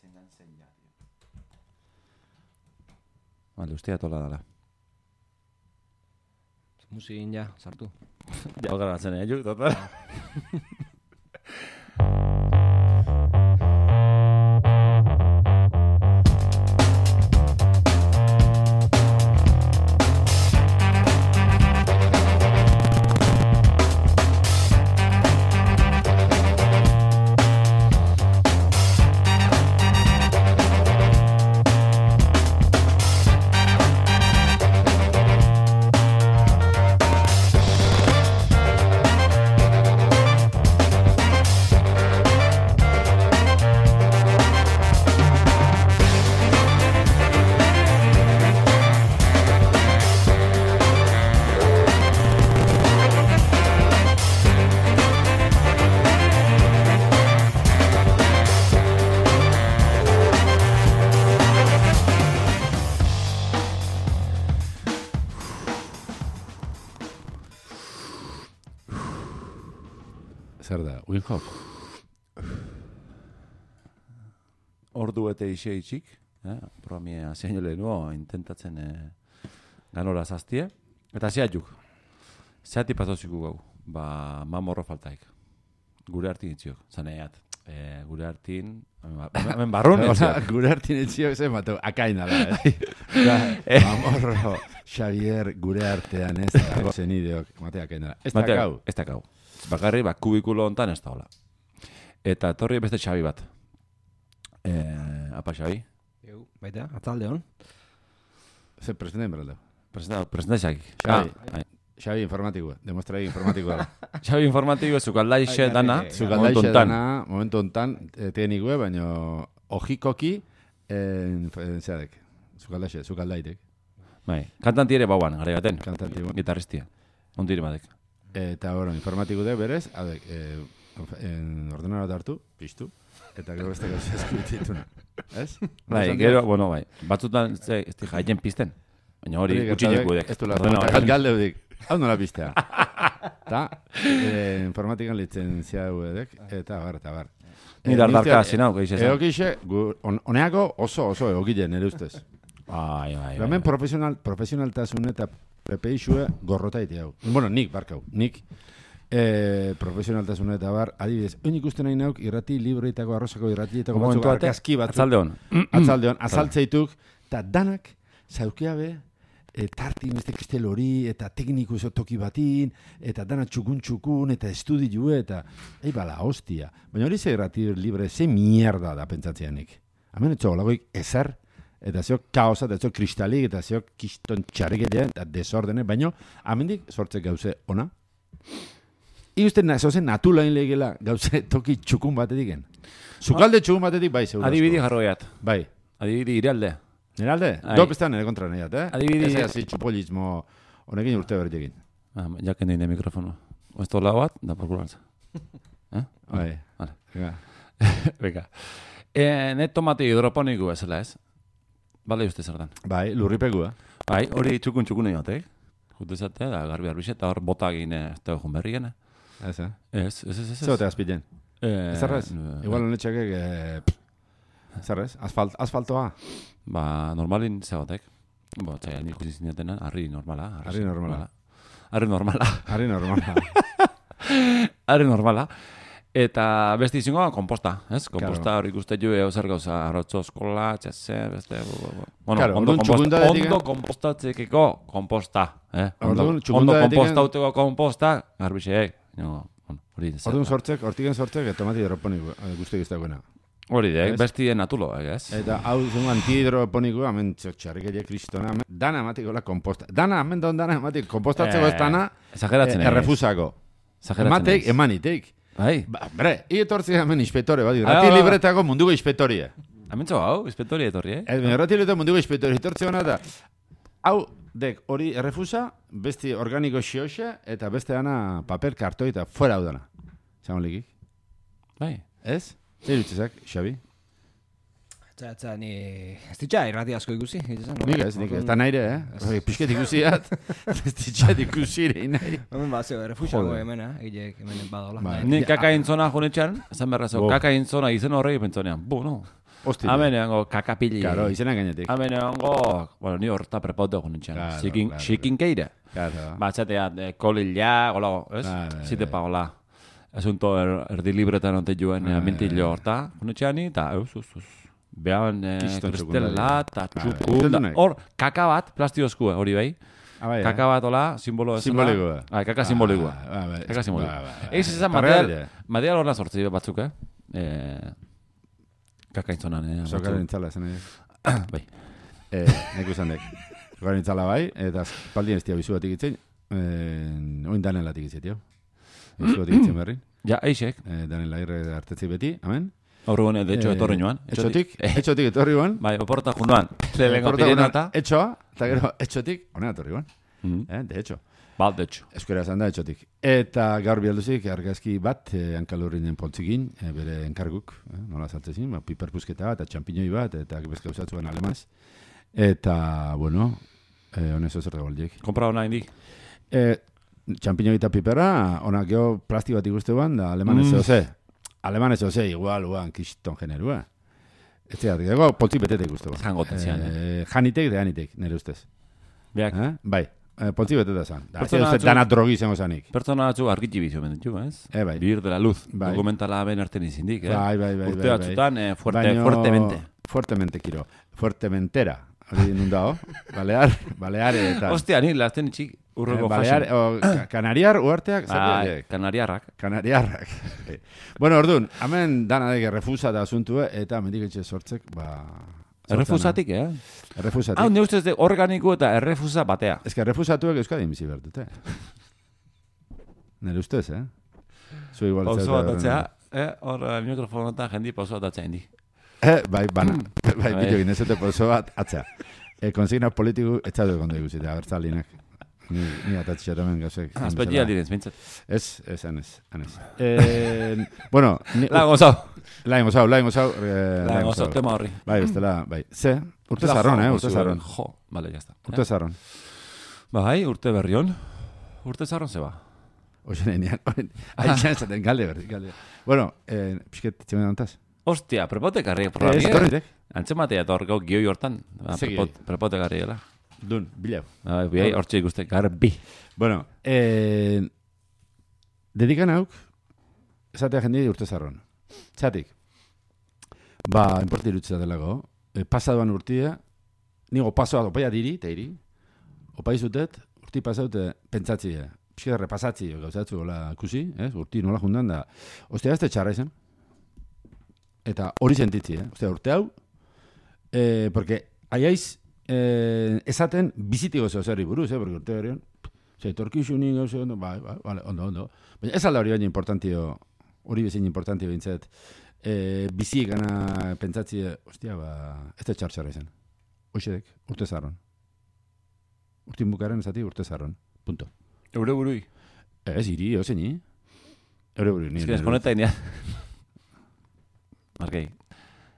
zein den zein ja, tío. Vale, ustea tola dala. Musikin ja, sartu. Ja, hau grabatzen, eh, juk, total. Ixe itxik, eh? Promi aziaino lehenuo intentatzen eh, ganora zaztie. Eta zea juk. Zeati pasoziku gau. Ba, mamorro faltaik. Gure hartin itziok. Zaneat. Eh, gure hartin... Hemen barrun itziok. gure hartin etziok zen, mateu, akain ala, eh? Da, Amorro, Xavier, gure artean ez dago zenideok, matea akain ala. Ez da gau. Ez da gau. Bakarri, ba, kubikulo hontan ez da hola. Eta etorri beste Xabi bat. Eh, apa Xabi? Eu, baita, atzalde hon. Ze presenten beraldo. Presenta, presenta Xabi. Xabi. Ah, Xabi informatikoa, demostra informatikoa. Xabi informatibo zukaldai xe dana. garbi, Zuk momentu aldaixe hontan. dana, momentu hontan, eh, teknikue, baino ojikoki, en, en, zeadek, zuk aldaixe, zuk aldaitek, Bai, kantanti ere bauan, gara baten. kantanti guen. Gitarristia. Ondiri badek. Eta oro, informatiko de berez, adek, eh, en ordenadora hartu, piztu, eta gero beste gauza eskubitu dituna. Ez? Bai, gero, bueno, bai. Batzutan, ze, ez di jaien pizten. Baina hori, Hori gutxinek gertatu gudek. Ez du eta bai. galde dik. Hau nola piztea. Ta, eh, informatikan litzen zia edek, eta bar, eta bar. Ni Eh, dardarka nik uste- zinau, gaiz esan. Egokixe, gu- on- honeako oso oso egokile nire ustez. Bai, bai, bai. Profesional, profesionaltasun eta prepeixue gorrota ite hau. Bueno, nik, barkau, nik. E, profesionaltasun eta bar, adibidez, oin ikusten nahi nauk irrati libreitako arrozako irratietako batzuk argazki batzuk. Atzalde hon. Atzaldeon, azaltzeituk, eta danak, zaukeabe, e, tartin beste kristel hori, eta tekniku zo toki batin, eta dana txukun txukun, eta estudiu, eta, ei bala, hostia. Baina hori ze irrati libre, ze mierda da pentsatzeanik. Hemen etxo olagoik ezer, eta zeo kaosa, eta zeo kristalik, eta zeo kiston txarriketea, eta desordene, baino, amendik sortze gauze ona. Igusten na, zozen natulain legela gauze toki txukun batetik gen. Zukalde txukun batetik bai, seguro. Adibidi jarroiat. Bai. Adibidi iralde. Nire alde? Ai. Dop estan nire kontra nahiat, eh? Adibidi- Ez hasi txupolismo honekin urte berritekin. Ah, jaken dine mikrofono. Oesto lau bat, da por kuranza. Bai. Vale. Venga. Venga. Eh, net tomate hidroponiko ezela ez? Bale uste zer dan. Bai, lurripegua. Bai, hori txukun txukun egin Jutu izate, da garbi arbixe, eta hor bota egin ez da egun berriena. Ez, eh? Ez, ez, ez, ez. Ote azpilen? Eh, Ez arrez? eh, Igual honetxakek, eh, pff, zer ez? Asfalt, asfaltoa? Ba, normalin zegotek. Bo, txai, nik ikusi zinetena, harri normala. Harri normala. Harri normala. Harri normala. Harri normala. Eta beste izango komposta, ez? Komposta Claro. hori ikuste jo eo zer gauza, arrotzo eskola, txase, beste... bu- bu. Bueno, Claro, ondo, komposta, ondo eh? kompostatzekeko komposta, eh? Ondo, Orduan ondo txukundadetik, eh? kompostauteko komposta, garbixe, no, bueno, hori da. Orduan sortzek, hortiken sortzek, tomati hidroponiko, eh, guzti giztagoena. Hori da, besti natulo, eh, ez? Eta hau zuen antihidroponiko, hemen txarrikeria kristona, hemen dana ematiko la komposta. Dana, hemen don dana ematiko, kompostatzeko Eh, ez dana, Exageratzen eh, errefusako. Naiz. emanitek. Bai. Ba, bre, i etortzi hemen inspektore, bat, irrati ba, ba. libretako munduko inspektoria. Hementxo hau, inspektori etorri, eh? Ez, irrati libretako munduko inspektoria, etortzi hona da, hau, dek, hori errefusa, besti organiko xioxe, eta beste dana paper kartoi eta fuera hau dana. Zagon likik. Bai. Ez? Zer utzezak, Xabi? Etza, etza, ni... Ez ditxa, irrati asko ikusi. Nik ez, nik ez. Eta naire, eh? Hori, Pixket ikusiat, ez ditxat ikusi ere, nahi. Hemen bat, zeo, refusago Joder. hemen, eh? Egilek hemen badola. Bai. Bai. Ni kaka intzona junetxean, esan berra zo, Bo. kaka intzona izen horregi pentsonean. Bu, no. Hostia. Hemen egongo kakapili. Claro, izena gainetik. Hemen egongo, bueno, ni horta prepaute egon nintzen. Claro, Xikin, claro. xikinkeire. Claro. Batxatea, eh, kolila, golago, ez? Bai, bai, Zite bai. pagola. Asunto er, erdi libretan onte joen Bai, eh, mintillo horta, konetxeani, eta eus, eus, eus. Behan, eh, kristela, eta Bai, txukun, da- ikusten hor, kaka bat, plastiozkue, hori bai. Ah, bai, Kaka bat, hola, simbolo ez. Simbolikoa. Bai, kaka simbolikoa. Ah, bai, Kaka simbolikoa. bai, bai. Eiz izan Kargari, material, eh? material sortzi batzuk, eh? eh kaka intzonan, eh? Sokaren intzala nahi. Bai. Eh, nek usan dek. Sokaren intzala bai, eta paldien ez tia bizu batik itzen, eh, oin danen latik itzen, tio. Bizu batik itzen berri. Ja, eixek. Eh, danen lairre hartetzi beti, amen. Gune, de hecho, Eh, etorri noan. Etxotik, Eh, etxotik etorri guan. Bai, oporta junuan. Lehenko Porta pirenata. guan, Etxoa, eta gero etxotik, honena etorri guan. Mhm. Eh, de hecho. Ba, de hecho. Euskara esan da etxotik. Eta gaur bialduzik argazki bat eh, hankalurrinen pontzikin, eh, bere enkarguk, eh, nola saltzezin, ba, piperpusketa bat, txampiñoi bat, eta bezka usatzuen alemaz. Eta, bueno, eh, honez ozer goldiek. Kompra hona indik. Eh, txampiñoi eta piperra, ona geho plasti bat ikustean, da alemanez Mm. mm. ze. Alemanez ze, igual, uan, kiston generua. Ez da, gego poltzik betete ikustean. Jangoten zian, eh? Janitek, de janitek, nire ustez. Beak, Eh? Bai, eh, poltzik betete zan. Da, Pertsona batzuk- dana drogi izango zanik. pertsona batzu argitzi bizu benditu, ez? Eh, bai. Vivir de la luz. Bai. Dokumentala ben erten izindik, eh? Bai, bai, bai. Urte bai, batzutan, eh, fuerte, Baino- fuertemente. Fuertemente, kiro. Fuertementera. Hori nun dago. Balear, Baleare eta... Ostia, ni lazten itxik eh, urreko Balear, o, ka- Kanariar uarteak, zer Bai, kanariarrak. Kanariarrak. Eh, bueno, orduan, hemen dana deke refusa da asuntue, eta mendik etxe sortzek, ba... sortzana. Errefusatik, eh? Errefusatik. Hau, ne ustez de organiko eta errefusa batea. Ez que refusatuek Euskadin bizi behar dute. Nire ustez, eh? Zu igual Pauso bat atzea, eh? Hor, eh, mikrofonotan jendi pauso bat atzea indi. Eh, bai, bana. bai, Bai. ez dute pozo bat, atzea. E, konsigna politiku, ez zaude gondo ikusi, da, bertzalinak. Ni, ni atatxera hemen gauzek. Azpetxia direnz, bintzat. Ez, ez, anez, anez. Eh, bueno, ni, Lago zau. Lain gozau, lain gozau. Eh, Lago zau, tema horri. Bai, bestela, bai. Ze, urte zarron, eh, urte oso zarron. Jo, bale, jazta. Urte zarron. Bai, urte berrion. Urte zarron zeba. Oxe, nenean, haitxan zaten, galde berdi, galde. Bueno, eh, pixket, txemen antaz. Ostia, prepote garri Eh, programia. ez torritek. Antzematea eta hor gau gioi hortan. Ba, Ze prepot, prepote garri dela. Dun, bilau. Bai, biai, hortxe ikuste, garbi. Bueno, eh, dedikan hauk, esatea jende urte zarron. Txatik, ba, importi irutza delago, e, pasadoan urtia, nigo pasoa opaia diri, eta iri, opai zutet, urti pasaute pentsatzia, pixka repasatzi, gauzatzu, hola, kusi, ez, urti nola jundan da, ostia, ez txarra izan, eta hori sentitzi, eh? ostia, urte hau, eh, porque aiaiz, eh, esaten bizitiko zeo zerri buruz, eh, porque urte berrion, ze, torkixuni gauze, ondo, bai, bai, ondo, ondo. Baina ez alda hori baina importantio, hori bezin importantio bintzet, eh, bizi gana pentsatzi, ostia, ba, ez da txartxarra izan. Hoxedek, urte zarron. Urtin bukaren ezati urte zarron. Punto. Eure burui. Ez, iri, ozen, ni? Eure buru, ni. Ez que deskoneta inia. Markei.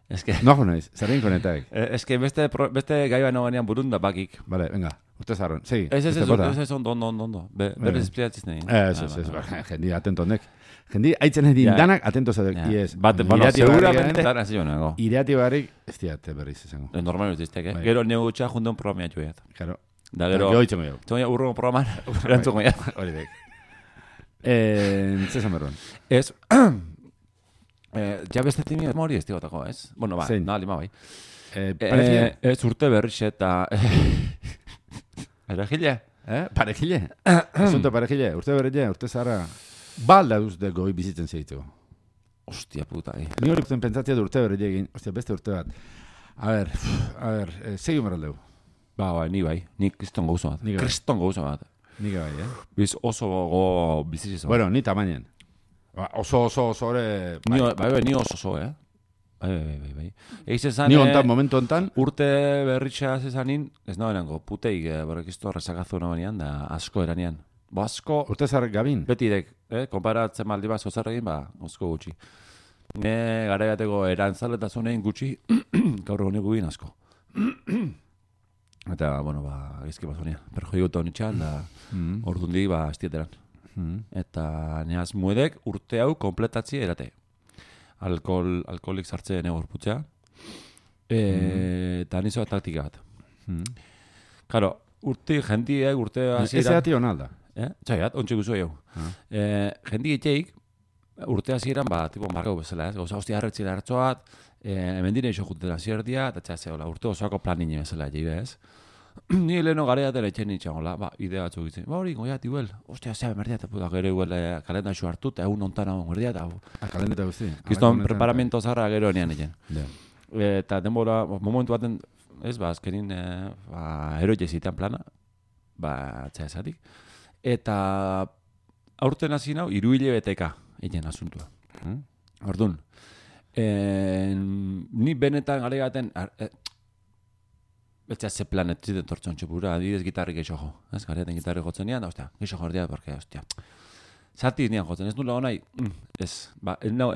Ez que, No, naiz, zerrein konetaik. eh, ez que beste, beste gai baino ganean burun da bakik. Vale, venga, urte zarron. Segi, Ez, ez, ez, ez, ez, ondo, ondo, ondo, ondo. Be, berez bai. espliatziz nahi. Ez, ez, ez, ba, jendi atento honek. Jendi, haitzen edin Ja. danak atento zadek. Ja. Iez, Bat, bueno, seguramente, zara zio nago. Irati barrik, ez diat berriz izango. Eh, Normal ez diztek, eh? Bai. Gero neu gutxa jundeun programia joiat. Claro. Da Gero, gero, itxongo jau. txoia urrungo programan, erantzungo ja. Hori dek. Eh, zesan berron. Ez, eh, ja beste timi hori ez digotako, ez? Bueno, ba, Zein? da, lima bai. Eh, Eh, parejile? ez urte berriz eta... Eragile? Eh? Parejile? Asunto parejile, urte berrile, urte zara. Balda duz de goi bizitzen zeitzeko. Ostia puta, eh. Ni hori zen pentsatzea du urte berrile egin, ostia, beste urte bat. A ber, a ber, eh, segi. Ba, ba, ni bai, ni kriston gauza bat. Ni bai. Kriston gauza bat. Nik bai, eh? Biz oso go bizitzen. Bueno, ni tamainen. Ba, Oso, oso, oso, ore... Ni, bai, bai, ni oso oso, eh? Bai, bai, bai, bai. Eiz esan, Ni eh, ontan, momentu ontan, urte berritxa zezanin, ez nagoenango, puteik, eh, berrekisto rezakazu nabanean, da asko eranean. Basko... Urte zarrek gabin? Beti dek, eh? konparatzen maldi bat zozer egin, ba, osko gutxi. Ne, gara bateko erantzaletazunein gutxi, gaur egon egin asko. Eta, bueno, ba, gizki bat zonia. Perjoi guta honitxan, da, mm. ordundi, ba, estieteran. Mm. Eta, neaz muedek, urte hau kompletatzi erate. Alkohol, alkoholik sartzen egor putzea. E, mm. eta nizo bat taktika bat. Karo, urte jentiek, urte... Ez eati hon. Eh? Txaiat, ontsi guzu jau. Ah. Eh, jendi etxeik, urte hasieran, ba, tipo, markau bezala, ez? Gauza, hostia, harretzila hartzoat, eh, mendine iso jutela zierdia, eta txase, hola, urte osoako planine bezala, jaibe, ez? Ni leheno gareaten etxen nintzen, hola, ba, idea batzuk itzen. Ba, hori, goiat, iguel, ostia, zea, merdia, eta puta, gero iguel, eh, kalenda iso hartu, eta egun ontan hau, merdia, eta Ah, kalendeta guzti. Kiston preparamento zarra gero nian egin. Ja. Eta denbora, momentu baten, ez, ba, azkenin, e, ba, eroie zitan plana, ba, txea esatik. Eta aurten hasi nau, iru hilabeteka egin asuntua. Mm. Orduan, en, ni benetan gare baten, e, Beltzea ze planet ziten tortzen txupura, adibidez gitarrik geixo jo. Ez, gareaten gitarrik jotzen nian, ostia, geixo jordia, porque, ostia, Zati nian jotzen, ez nula honai, mm, ez, ba, ez na,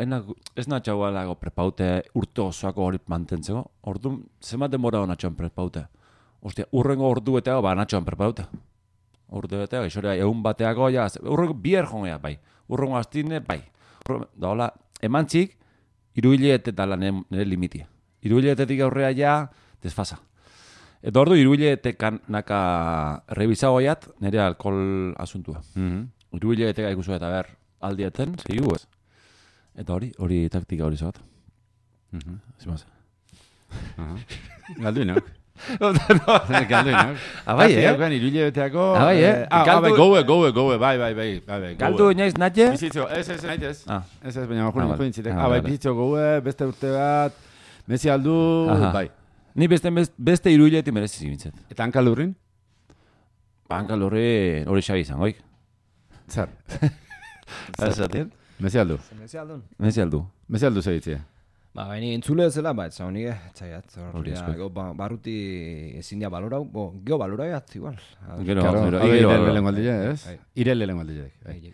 ez na, txaualago prepaute urte osoako hori mantentzeko, ordu, zenbat denbora hona txon prepaute. Ostia, urrengo ordu beteago, ba, natxoan prepaute urte betea, gaixorea egun bateako, ja, urroko bier jongea, bai, urroko astine, bai. Urru, da, hola, eman txik, iruilet eta lan nire limitia. Iruiletetik aurrea ja, desfasa. Eta ordu iruiletekan naka rebizagoiat nire alkohol asuntua. Mm -hmm. Iruileteka ikusu eta ber, aldietzen, zigu ez. Eta hori, hori taktika hori zoat. Mm -hmm. Zimaz. Uh -huh. Galdu Abai, eh? Iruile beteako. Abai, eh? Ah, Galdu- bai, goue, goue, goue, bai, bai, bai, bai, bai. Galdu inoiz natxe? Bizitzo, ez, ez, nahi ez. Ah. Ez, ez, baina Ah. Ah, Ah, bai, vale. bizitzo goue, beste urte bat, mezi aldu, bai. Ni beste, best- beste iru hilabeti merezi zimintzet. Eta hankalurrin? Banka lorri hori xabi izan, goik. Zer, Esaten? mezi aldu. Zemezi aldun. Mezi aldu. Mezi aldu. Ba, baina entzule zela, ba, etza honik, etzaiat. Hori asko. Go, ba, barruti ezin dia balorau, bo, geo baloraiat, igual. Gero, Claro, gero, gero, irele gero. ez? Irele aldile. Bai. Bai.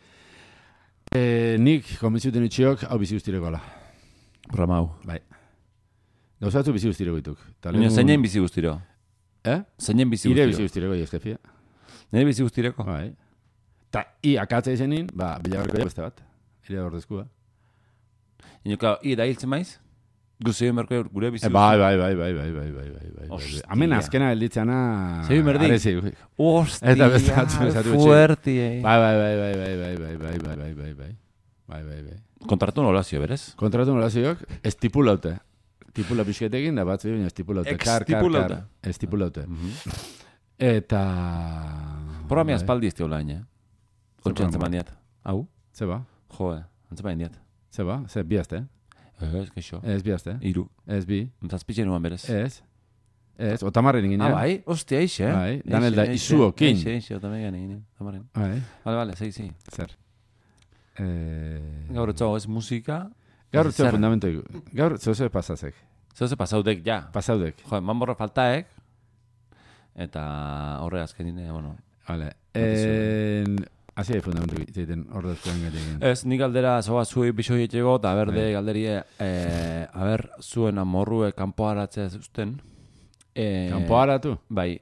Eh, nik, konbentziuten itxiok, hau bizi guztireko ala. Programa hau. Bai. Gauzatzu bizi guztireko dituk. Ta Baina lehenengo- zeinen bizi guztiro? Eh? Zeinen bizi Ire guztiro? bizi guztireko, jeskefia. Nire bizi guztireko? Bai. Ta, i akatza izenin, ba, bilagarko beste bat. Ire ordezkua. Ino, klar, i da hiltzen maiz? Guzio merko gure bizi Eh, bai, bai, bai, bai, bai, bai, bai, bai, bai. Hemen azkena elditzana... Zebi merdi? Hostia, Eta beste batzu esatu etxe. fuerti, eh. Bai, bai, bai, bai, bai, bai, bai, bai, bai, bai, bai, bai. Bai, bai, bai. Kontratu nola zio, berez? Kontratu nolazioak, estipulaute. Tipula pixketekin, da batzu baina estipulaute. Estipulaute. Mhm. Eta... Programi bai. aspaldi ez teola, ine. Kontxan zeman diat. Hau? Zeba, Jo, eh. Antzeman diat. zeba, ze biazte. Ez, keixo. Ez biazte. Iru. Ez bi. Zazpitxe nuan berez. Ez. Ez, otamarren egin. Ah, bai? Ostia, eixe, eh? Bai, danel da izuokin. Eixe, eixe, otamegan egin. Tamaren. Bai, Vale, vale, sei, sei. zer. Eh, Gaur etzago ez musika. Gaur Zer? zeo fundamento. Gaur zeo ze pasazek. Zer ze pasaudek, ja. Pasaudek. Jo, manborra faltaek. Eta horre azkenine, bueno. Vale. En... Asi hai fundamento egiten ordezkoen gaitekin. Ez, nik galdera zoa zuei bisoi etxego, eta berde Bai. galderie, eh, aber, zuen amorrue kanpoaratzea zuzten. Eh, Kampo haratu? Bai,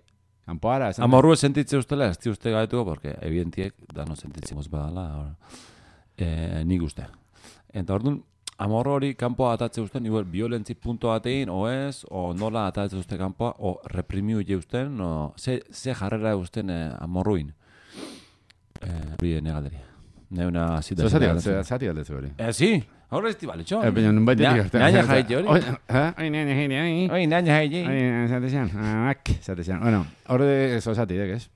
Kampo hara, esan. Amorrue sentitze ustela, ez di uste gaituko, porque evidentiek, dano sentitzimoz badala, ahora, eh, nik uste. Eta orduan, amorro hori kanpoa atatze usten, igual, violentzi punto batein, o ez, o nola atatze uste kanpoa, o reprimiu usten, o ze, ze jarrera usten eh, amorruin. Eh, hori eh, negalderia. Neuna zita. Zo zati galdezu, zati galdezu hori. Eh, si, horre ez tibale, txon. Eh, baina nun baita Ja- Naina jaite hori. Oi, naina jaite hori. Oi, naina jaite. Oi, zate zian. Ak, zate zian. Bueno, hori zo zati, dek, ez?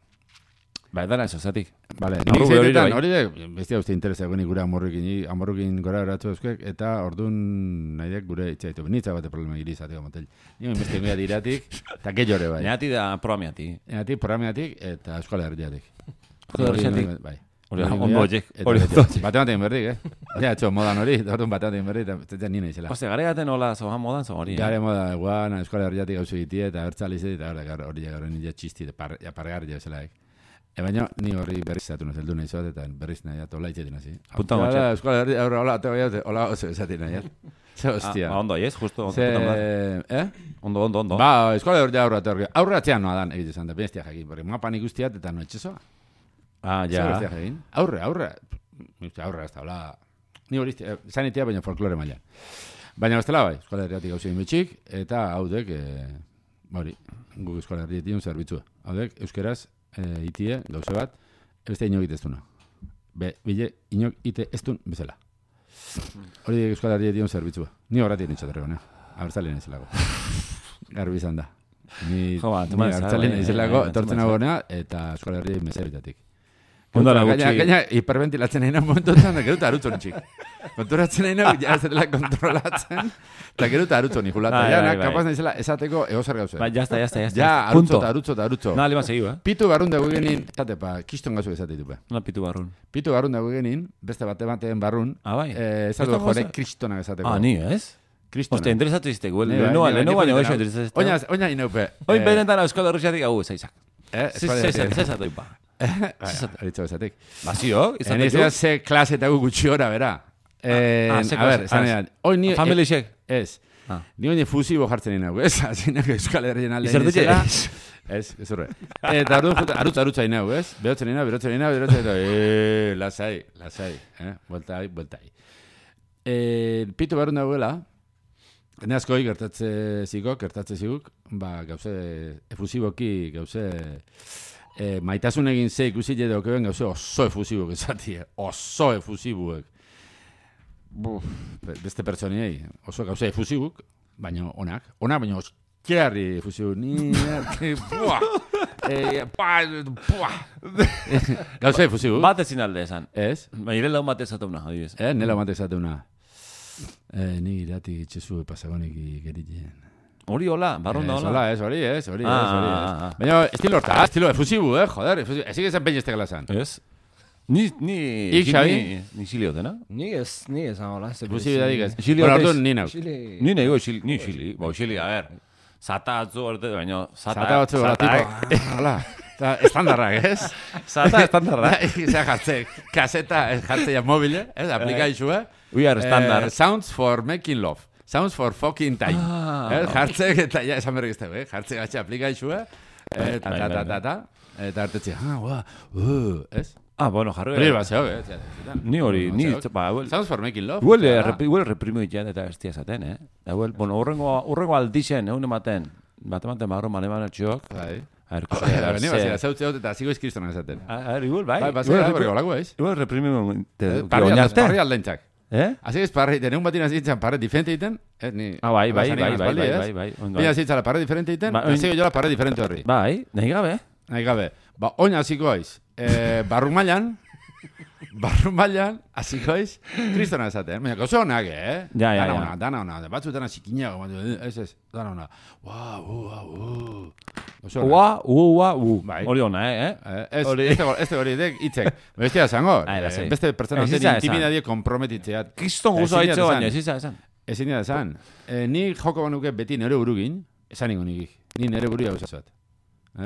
Ba, dana eso, zatik. Vale, Amorru nik hori zeitetan, hori de, bestia uste interesa gure gure amorrukin, amorrukin gora eratu euskek, eta orduan nahi dek gure itxaitu. Nitza bate problema giri izateko motel. Ni beste ingoia diratik, eta gehiore bai. Neati da programiati. Eatik, programiatik, eta eskola herriatik. Herriatik. Bai. Hori Hori ondo horiek. Hori ondo horiek. Bate batean berdik, eh? Ja, etxo, modan hori, eta orduan bate batean berdik, eta ez nina izela. Oste, gare gaten hola zoha modan zo hori. eh? Gare moda, guan, eskola herriatik gauzu egitie, eta bertzali izate, eta hori gar- hori gara nire txisti, eta pargarri bezalaik. E baina, ni horri berriz zatu nahi, zeldu nahi zoat, eta berriz nahi, eta hola itxetin hazi. Punta Hola, matxa. Eskola herri, hola, te hola, hola, oso esatin nahi, Ze Ah, hostia. ba, ondo, ez, justo. Ondo, Ze, eh? ondo, ondo, ondo. Ba, eskola herri aurra, aurra atzean noa dan, egite zan, da bestia jakin, porque mapan ikustiat, eta no etxezoa. Ah, Ja. egin? Aurre, aurre. Uste, aurre, ez da, hola. Ni hori, eh, zanitea, baina folklore maila. Baina bestela bai, Euskal Herriatik gauzein betxik, eta haudek, e, hori, guk Euskal Herriatik zerbitzua. Haudek, euskeraz, e, itie, gauze bat, beste inok iteztuna. Be, bile, inok ite ez duen bezala. Hori Euskal Herriatik zerbitzua. Ni horretik nintxaterre gona. Abertzalien izelago. Garbi izan da. Ni, Jo, ba, ni abertzalien bai, izelago, bai, etortzen eta Euskal Herriatik meseritatik. Ondala Gaina, gutxi. gaina hiperventilatzen nahi nahi momentuetan, da geruta arutzen txik. Konturatzen nahi nahi, ja ez dela kontrolatzen, eta geruta arutzen ni julata. Bai, Ja, bai, na, bai. kapaz naizela esateko egozer gauze. Ba, ya está, ya está, ya está. Ja, arutzo eta arutzo eta arutzo. No, lima seguiu, eh? Pitu barrun dago genin, tate pa, kiston gazu esate ditu be. No pitu barrun. Pitu barrun dago genin, beste bate batean barrun, Ah, bai. eh, Kriston jore kristonak esateko. Ah, ni, ez? Kristona. Hostia, interesatu izte, güel. Ni Leno, ni bai, leno ni baino bai, gaixo interesatu. Oina, oina inaupe. Oin benetan Euskal Herriatik hau, zaizak. Eh, Zezat, zezat, ipa. Aritzo esatek. Bazio, izan En ez ze klase eta gu gutxi ora, bera. Eh, ah, a ver, esan ah, edan. Hoi ni... Family check. Ez. Ah. Ni oine fusibo jartzen nina, ez? Azinak Euskal Herrien alde Izertu nizela. Ez, ez horre. Eta ardu juta, arutz arutza inau, ez? Behotzen inau, berotzen inau, berotzen inau, eee, lasai, lasai, eh? Bueltai, bueltai. Eh, pitu barun dagoela, ne askoi gertatze zigok, gertatze ziguk, ba, gauze, efusiboki, gauze, eh, maitasun egin ze ikusi jede okeben gauze oso efusibok esatie, oso efusibuek. Buf, be- beste pertsoniei, oso gauze efusibuk, baina onak, onak, baina oskiarri efusibu, ni, buah, eh, pa, buah, gauze efusibu, Bat ezin alde esan. ez? Baina lau bat ezatuna, adibidez. Eh, nela mate zateuna. Eh, ni irati itxezu pasagonik geritien. Hori hola, barrun da hola. hola, ez, hori, ez, hori, ez, Ah, hori, ah, ez. ah. Baina, estilo horta, estilo efusibu, eh, joder, efusibu. Ezin ezan peñeste glasan. Ez? Ni, ni... Ik, Xabi? Ni, xilio dena. Ni ez, ni ez hola. Efusibu dadik ez. Xili Bueno, orduan ni nauk. Ni xili, ni xili. Ba, xili, a ver. Zata atzu orde, baina... Zata, Zata batzu, hola, tipo, ah, hola. Eta estandarrak, ez? Zata estandarra. Zer jartze, kaseta, ez jartze ja mobile, ez, aplikaizu, eh? We are standard. Eh, sounds for making love. Sounds for fucking time. Ah. eh, jartzek eta ja esan berrik iztegu, eh? Jartze gatxe aplikaizu, eh? Eh, ta, ta, ta, ta, ta. Eta hartetzi, ah, ua, uh, ez? Ah, bueno, jarri. Hori bat eh? Ni hori, ni... Ba, huel... Sounds for making love. Huel, eta- huel reprimo itian eta ez esaten, eh? Da, huel, bueno, urrengo, urrengo aldixen, egun ematen, bat ematen barro mane txok. Bai. A ver, ikusi, Bai, a ver, Ni ze- bazera, zeutze dut eta zigo izkristona esaten. A ver, igual, bai. Bai, bazera, bergo lagu, ez? Igual reprimo parri aldentzak. Eh? Así es, parri, den egun batin azitzen parre diferente egiten, eh, ni... Ah, bai, bai, bai, bai, bai, bai, bai, oin Baina bai. zitzala parre diferente egiten, Ba, zigo jola parre diferente horri. Bai, nahi gabe. Nahi gabe. Ba, oin hasiko aiz. Eh, barru mailan, barru mailan, hasiko aiz, kristona esaten. Baina, gauza honak, eh? Ja, ja, dana ona, dana ona. Batzuetan zikina, ez ez, dana ona. Ua, ua, ua. Gauza onak. Ua, u. Bai. Hori ona, eh? Eh, ez, Hori. este, este hori dek hitzek. Bestia zango, Ah, eh, beste pertsona Ez izan esan. intimidadie komprometitzeat. Kriston guzo haitze baina, ez izan, esan. Ezin dira esan. Eh, ni joko banuke beti nere burugin, esan ingo nikik. Ni nere buru hau bat.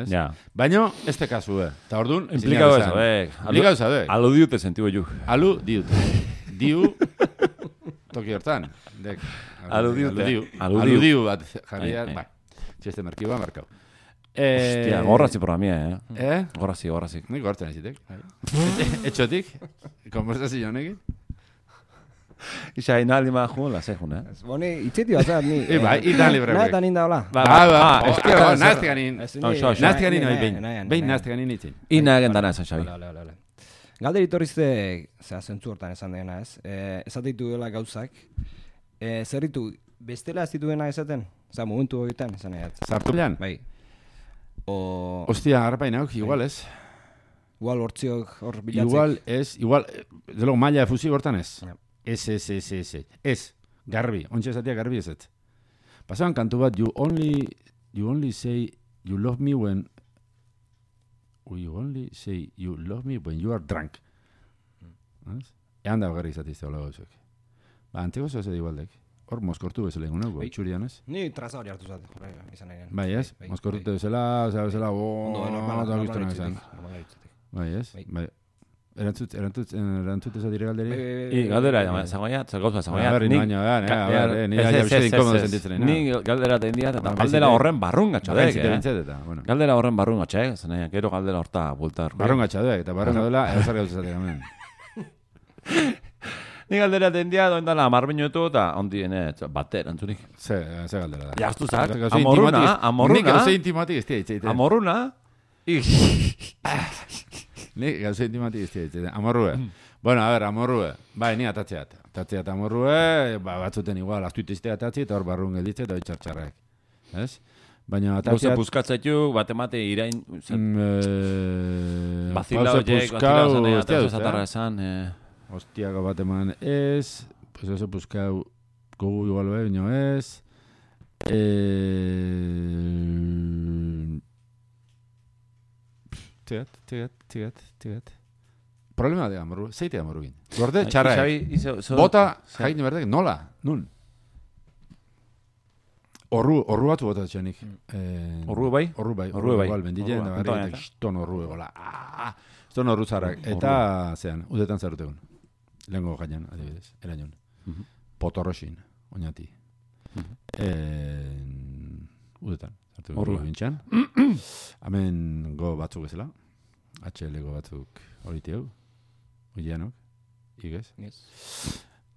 Ez? Ja. Baina, ez te kasu, eh. Ta dira Implikado eso, eh. Implikado zaude. Alu diute sentibo ju. Alu diut. Diu toki hortan. Dek. Alu diute. Alu diu. Alu diu. bat jarria. Ai, ai. Ba. Txeste merkiba markau. Eh, Hostia, gorrazi programia, eh. Eh? Gorrazi, gorrazi. Nik gortzen ezitek. Etxotik. Konversazio honekin. Isa, inaldi ma jun, la sejun, eh. Boni, itzeti bat zara, ni... Eh, bai, itan libre, Nahi bai. eta ninda hola. Ba, Ba, ba, ah, oh, oh, zer- nazti ganin. Oh. Nazti ganin nahi- behin. Behin nazti ganin itzin. Ina gendana esan, Xabi. Ole, ole, ole. Galderi torrizte, zera, zentzu hortan esan dena ez, e, esateitu dela gauzak, e, zer ditu, bestela ez dituena esaten? Zera, momentu horietan, esan dut. Sartu bilan? Bai. O, Ostia, harrapain hauk, igual ez. igual hortziok hor bilatzek. Igual ez, igual, eh, de luego maila efusi hortan ez. Ez, ez, ez, ez, ez. Ez, garbi, ontsa esatia garbi ez ez. Pasaban kantu bat, you only, you only say you love me when, you only say you love me when you are drunk. Ez? Ean da garri izatizte hola gauzek. Ba, antego zoaz edo igualdek. Hor, moskortu bezala ingo nago, Bai. txurian ez? Ni traza hori hartu zat, bai, izan nahi. Bai, ez? Moskortu bezala, zera bezala, Ondo, oh, normala giztona hitzetik, izan. Bai, ez? Bai. Bai. Erantzut, erantzut, erantzut ez adire galderi? Bai, bai, bai, I, bai, galdera, bai, bai. zagoia, zer gauza, A Nik- baina, a eh, ni bizkai ez, inkomodo sentitzen Ni galdera tein diat, eta Ba, galdera gaizite- horren barrun gatxadek, eh? eta. Galdera horren barrun gatxadek, zen gero galdera horta bulta. Barron gatxa duek, eta barron gaudela, eusar gauza zatek hemen. Ni galdera tendia doen dala amar minutu eta ondien ez, bate erantzunik. Ze, ze galdera da. Jaztu zak, amorruna, intimatik- Nik gauza intimatik ez itzeite. amorruna, Nik gauza intimatik ez itzeite. Amorrue. Bueno, a ver, amorrue. Bai, ni atatzeat. Atatzeat amorrue, ba, batzuten igual, astuitizte atatzi, eta hor barrun gelditze, eta hori txartxarrak. Ez? Baina Gauza atatzeat... buskatzaitu, bate mate irain, Mm, eh, bazila horiek, bazila zan, hostia, eta hostia. Hostiago bat eman ez, pues oso puskau gogu igual bai, baina ez. Eh... Txigat, txigat, txigat, txigat. Problema de amorru, zeite amorru gin. Gorde, txarra. Bota, jain berdek, nola, nun? Horru, horru batzu bota txanik. Eh, Orru bai? Horru bai, Orru horru bai. bai. Bendilen, Orrua, da barri, kontuan eta eta. kiston horru egola. Ah, Kiston horru zarrak. Orrua. Eta, zean, udetan zarutegun. Lehenko gainan, adibidez, eraino. Mhm. Potorrosin, oinati. Mhm. Eh, udetan, zartu Orrua. bintxan. Hemen go batzuk bezala. HL go batzuk hori tieu. Uianok, igez. Yes.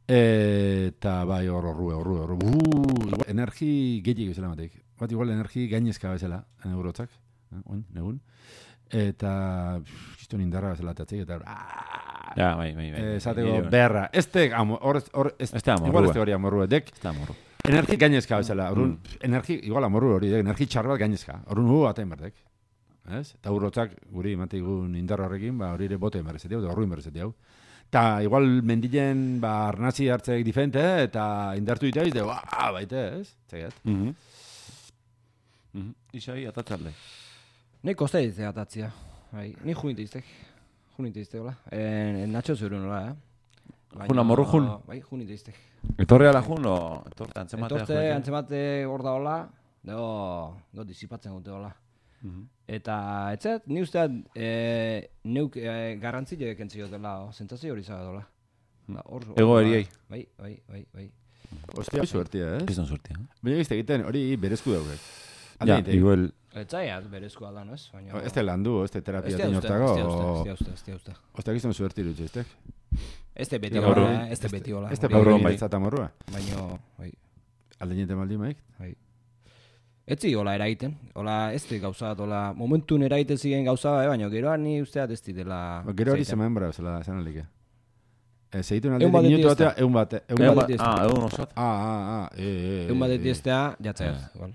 Eta bai hor horru, horru, horru. Igual energi gehiago bezala matek. Bat igual energi gainezka bezala, neurotzak, eh, oin, negun. Eta, pff, kiston indarra bezala tatzik, eta... Ja, bai, bai, bai. eh, Esateko Giro- berra. Este, amo, hor, hor, ez, Ez da amorrua. igual este hori amorru, dek, Ez da amorru. energi gainezka bezala. Orrun, Mm. energi, igual amorru hori, dek, energi txar bat gainezka. Orrun, hu, aten berdek. Ez? Eta urrotzak, guri ematigun indar horrekin, ba, hori ere bote merezeti hau, eta horruin merezeti hau. Ta igual mendilen ba arnazi hartzek diferente eta indartu ditaiz de ba baite, ez? Zegat. Mhm. Mhm. Isai, atatzalde. Ni koste dize atatzia. Bai, ni juin diztek. Juin diztek, hola. Eh, Nacho zuru nola, eh? Baina- Jun amorru jun? Bai, jun diztek. Etorri ala jun, o... Etorte antzematea Entorte, joekin? antzemate hor da hola, do, do disipatzen gute hola. Mhm. Eta, etzet, ni usteat, e, neuk e, garrantzile kentzio dela, sentazio hori zaga dola. Ba, hor- Ego eriei. Bai, bai, bai, bai. Ostia, suertia, ez? Kriston sortia. Baina egizte egiten hori berezku daurek. Ja, igual... Etzaiat berezkoa da, no ez? Baina... Este landu, este terapia Ez uste, tinortago. ez uste, ez uste, ez uste. Ostia, gizton suerti dut, ez Ez te beti hola, eh? ez te beti hola. Este hori- gaur gaur bai. bai. Zata morrua. Baina, bai. Aldeñete maldi maik. Etzi hola eraiten, hola ez te gauza bat, hola momentun eraiten ziren gauza, eh? baina geroan ni usteat ez ditela... Ba, Gero hori zeman bera, zela, zan alike. Eh, Segitu Egun nalde batetik minutu ez da. batea, egun bate. Egun bate. batetik ez da. Ah, egun osat. Ah, ah, ah, eh, eh. Egun bat eh, etiestea, Eh. jatzea. igual.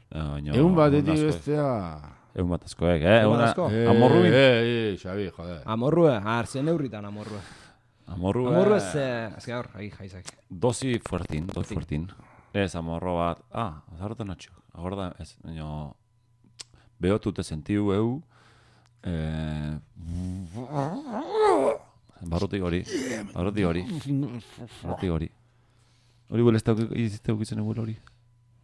Egun batetik asko. bestea. Egun bat askoek, eh? Egun Egun asko. asko. Amorruin. Eh, eh, Xabi, joder. Amorrua, har, zen neurritan amorrua. Amorru, Amorrua eh, ez, eh, ez gaur, ahi, jaizak. Dosi fuertin, dosi fuertin. Ez, amorro bat. Ah, azarroten atxo. Agora da, ez, baina... Behotu te sentiu eu... Eh, barrotik hori. Barrotik hori. Barrotik hori. Hori guel ez da izizte ukitzen eguel hori.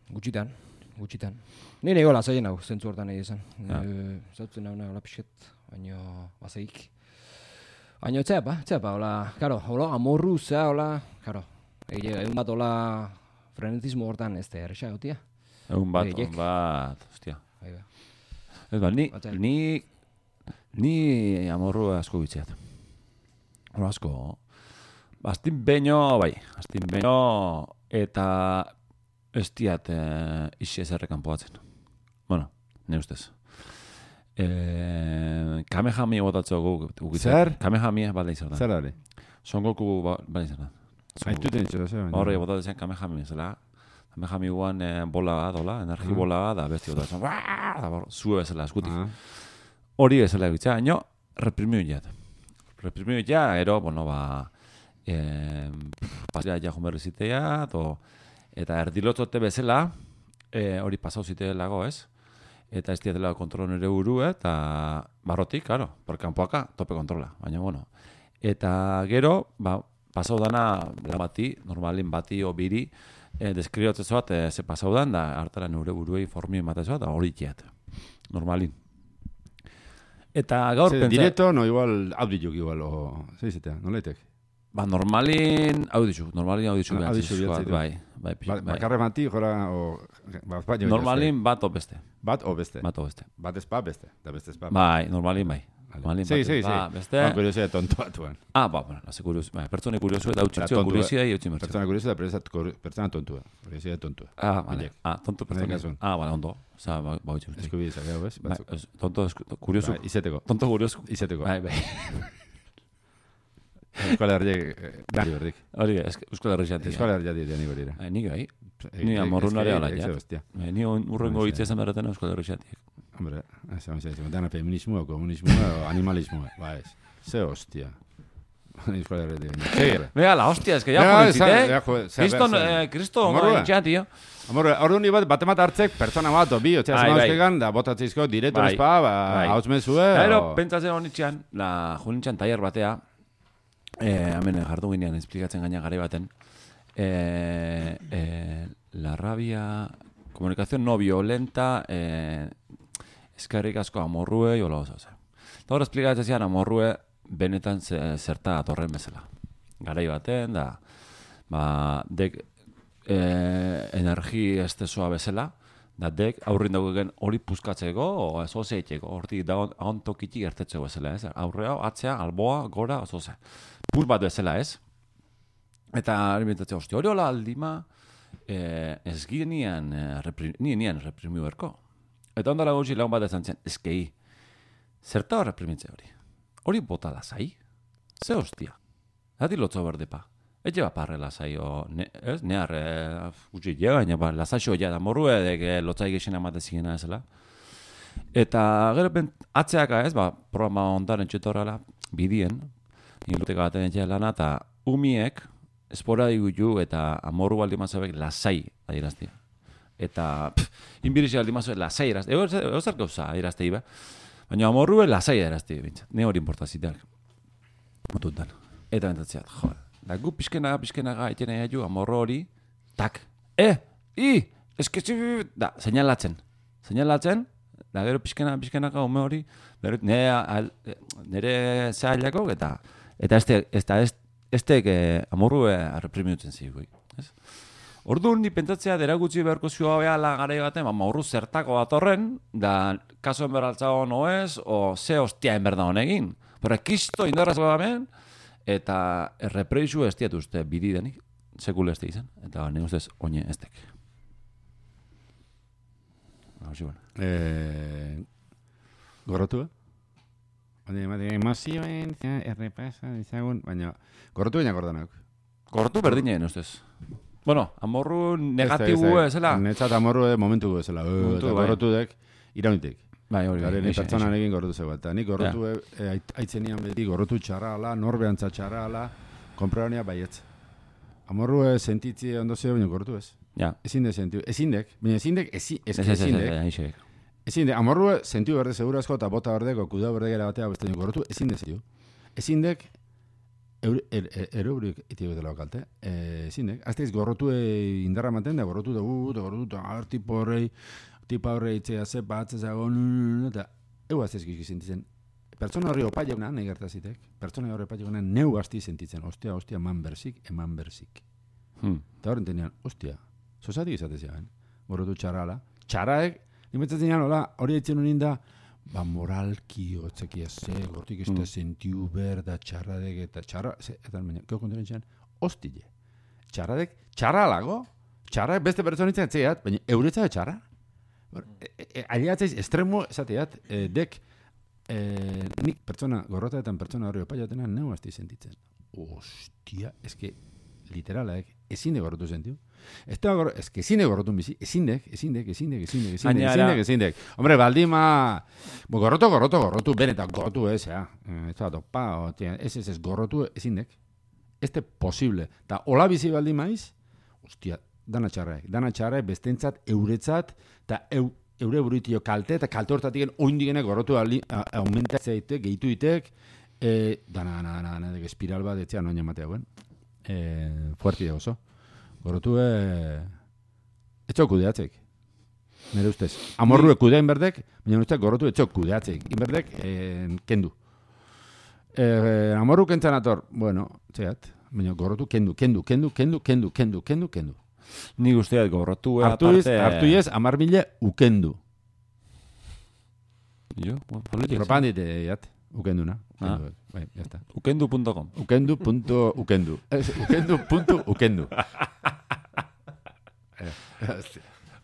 Gutxitan, gutxitan. Ni nahi gola zaien hau, zentzu hortan nahi esan. Ja. E, zautzen hau nahi hola pixket, baina bazeik. Baina etzea pa, etzea pa, hola, karo, hola, amorru, zea, hola, karo. Ege, egun bat hola frenetismo hortan ez da erresa gotia. Egun bat, egun bat, ostia. Bai, ba. Ez ba, ni, Batzai. ni, ni amorru asko bitzeat. Hor asko. Astin beño, bai, astin beño, eta ez diat eh, isi ez errekan poatzen. Bueno, ne ustez. Eh, kamehami botatzo gu ukitzen. Zer? Kamehami bale izan da. Zer ari? Son Goku ba- bale izan da. Son Aitu den itxo, zer? Horre botatzen kamehami zela. Kamehami guan eh, bola bat, dola, energi bola da besti botatzen. Da, bor, Zue bezala eskutik. Ah. hori bezala egitza, baina reprimiu jat. Reprimiu ja, ero, bueno, ba, eh, pasea ja jomerri zitea, to, eta erdilotzote bezala, eh, hori pasau zitea ez? Eta ez diatela kontrol nire buru, eta barrotik, claro, por kanpoaka, tope kontrola, baina, bueno. Eta gero, ba, pasau dana, bati, normalin bati o biri, eh, deskribotze zoat, eh, ze pasau dan, da hartara nire buruei formi ematen zoat, da hori jiat. Normalin. Eta gaur pentsa... Directo, no, igual, audiok igual, o... Zer izatea, noletek? Ba, normalin audizu, normalin audizu zizkoa, bihurtzen bai, bai, bai, Ba, bakarre mati, jora, o... Ba, baino, Normalin bat o beste, Bat o beste. bat o beste. Bat ez beste, da beste ez ba. Bai, normalin bai. Segi, bat, segi, ba, segi. beste- Ba, kuriosidade tonto bat, bueno. Ah, ba, bueno, naze kurios, ba, pertsone kuriosu eta utzi Da, zio tontua. kuriosidade utzi mertzu. Pertsona kuriosidade, pertsona kur- pertsona tontua. Kuriosidade tontua. Ah, vale. Ah, tonto pertsone. Nahi Ah, vale, ondo. Osa, ba, ba, utzi. Eskubide zakeo, bez? Bai, ez, tonto, kuriosu. Bai, izeteko. Tonto kuriosu. Izeteko. Bai, bai. Euskal Herriak, eh, dani berdik. Hori, Euskal Herri xantia. Euskal Herriak dira ni berira. Bai, Ni gai. Eh, Ni eh, amorrunare eske, ala, exe ja. bestia. Bai, Ni urrengo Bai, hitz esan berretan Euskal Herri xantia. Hombre, ez hau zaitzen, dana feminismoa, komunismoa, o animalismoa. Ba ez. Ze hostia. Euskal. Segi, Venga, la hostia, es que ya Ja, esan- eh? Kriston, eh, Kristo, Amorrua. no, tío. Amor, ordu ni bat, bat hartzek, pertsona bat, o bi, otzea Bai, zemauzkegan, da botatzizko, direktor Bai, espa, ba, bai. hauts mezue, Gero, o... pentsatzen honitxean, la junitxean taier batea, eh, hemen jardu ginean esplikatzen gaina gare baten, eh, eh, la rabia, comunicación no violenta, eh, eskerrik asko amorrue, jola oso, oza. Eta hor esplikatzen zian amorrue, benetan ze, zerta atorren bezala. Garai baten, da, ba, dek eh, energi estesoa bezala, da dek aurrin daugen hori puzkatzeko, o ez oze itxeko, hortik da on tokitik ertetzeko bezala, ez? Aurrea, atzea, alboa, gora, ez oze. Puz bat bezala, ez? Eta alimentatzea, hostia, hori hola aldima, eh, ez ginean, eh, reprim, ni nian reprimiu berko. Eta ondara gutxi lagun bat ezan zen, ezkei, zerta hor reprimitze hori? Hori bota lasai? Ze hostia? Zati lotzo berdepa. Ez lleva parre lasai, o, ne, ez, nehar, eh, gutxi baina ba, lasaixo ja da morru edek eh, lotzai gexen amate zigena ezela. Eta gero ben, atzeaka ez, ba, programa ondaren txetorrela, bidien, hiluteka baten etxe lana, eta umiek, espora digutu eta amorru baldi mazabek lasai adieraztia. Eta, pff, inbirizi aldi mazabek lasai erazti. Ego ego zer gauza adierazti, ba? Baina amorru lasai adierazti, bintzat. Ne hori importaziteak. Motuntan. Eta bentatzeat, jo, da gu pizkenaga, pizkenaga, etxena jaju, amorro hori, tak, e, i, esketzi, da, seinalatzen. Seinalatzen, da gero pizkenaga, pizkenaga, ume hori, bere, nire, al, nire zailako, eta, eta este, eta ez, estek eh, amorru eh, reprimiutzen zigu, ez? Orduan, ni pentsatzea dera gutxi beharko zioa behala gara baten, ba, morru zertako datorren, da kaso enberaltzago noez, o ze hostia enberda honegin. Pero kisto indarraz hemen, eta errepreizu ez diat uste bidi denik, sekule ez izan, eta ne ustez oine estek. Hauzi, bueno. Eh, gorrotu, eh? Hori, emate, emozioen, errepasa, ezagun, baina, gorrotu baina gordanak. Gortu berdinen ustez. Bueno, amorru negatibu ezela. Netzat amorru eh, momentu ezela. Eh, Momentu, Eta bai. gorrotu dek, iraunitek. Bai, hori. Garen eixe, pertsonarekin gorrotu zego. Eta nik gorrotu e, e, ait- aitzenian beti gorrotu txarra ala, norbeantza txarra ala, konprarania baietz. Amorru e, sentitzi ondo zeo, baina gorrotu ez. Ja. Ezin de sentiu. Ezindek, baina ezindek, ezi, ez, Ez, ez, ez, ezindek. ez, eixe. Ezin de, amorru sentiu berde segurazko eta bota berdeko, kuda berdegera batea beste gorrotu, ezin de sentiu. Ezindek, Eure, er, er, iti dela kalte. Eh, zindek, azte iz gorrotu e, indarra maten da, gorrotu da, uh, da gorrotu da, ar, tipo horrei, tipo horrei itzea ze bat, zezago, eta egu azte izkizik sentitzen. Pertsona horri opaileuna, nahi gertazitek, pertsona horri opaileuna neu asti sentitzen, ostia, ostia, eman berzik, eman berzik. Hmm. Eta horren tenean, ostia, zozatik izate zian, gorrotu txarrala. Txarraek, nimetzatzen zian, hola, hori eitzen honin da, ba moralki otzeki ze, gortik ez Mm. sentiu ber da txarradek eta txarra, ze, eta baina, keo konturen txan, ostile. Txarradek, txarra lago, txarra beste pertsonitzen etzeat, baina euretza da txarra. E, e, Aliatzeiz, estremo, esateat, e, dek, e, nik pertsona, gorrotaetan pertsona horri opaiatena, neu asti sentitzen. Ostia, eske, literalaek, ezin de gorrotu sentiu. Ez da gorro, eske ezin de gorrotu bizi, ezindek, ezindek, ezindek, ezindek, ezindek, Baina ezindek, ara- ezindek. Hombre, baldima, bo, gorrotu, gorrotu, gorrotu, benetan gorrotu ez, ja. Eh, Ez da, dopa, ez, ez, ez, gorrotu ezindek. Ez de posible. Ta, hola bizi baldin maiz, ostia, dana txarraek, dana txarraek, bestentzat, euretzat, eta eu, eure buritio kalte, eta kalte hortatik oindigene gorrotu aumentatzea itek, gehitu itek, e, dana, dana, dana, dana, dek espiral bat etxean oin ematea. E, fuerti oso. Gorrotu, e, etxo kudeatzek. Nire ustez. Amorru kudea inberdek, baina ustez gorrotu etxo kudeatzek. Inberdek, e, kendu. E, amorru kentzan ator, bueno, zeat, baina gorrotu kendu, kendu, kendu, kendu, kendu, kendu, kendu, kendu. Nik usteat gorrotu Hartu iz, hartu iz, amar mile ukendu. Jo, politik. Propandite, jat. Ukenduna. Ah. Ukendu. Bai, ya está. Ukendu.com. Ukendu punto ukendu. Ez, ukendu punto ukendu. Eh.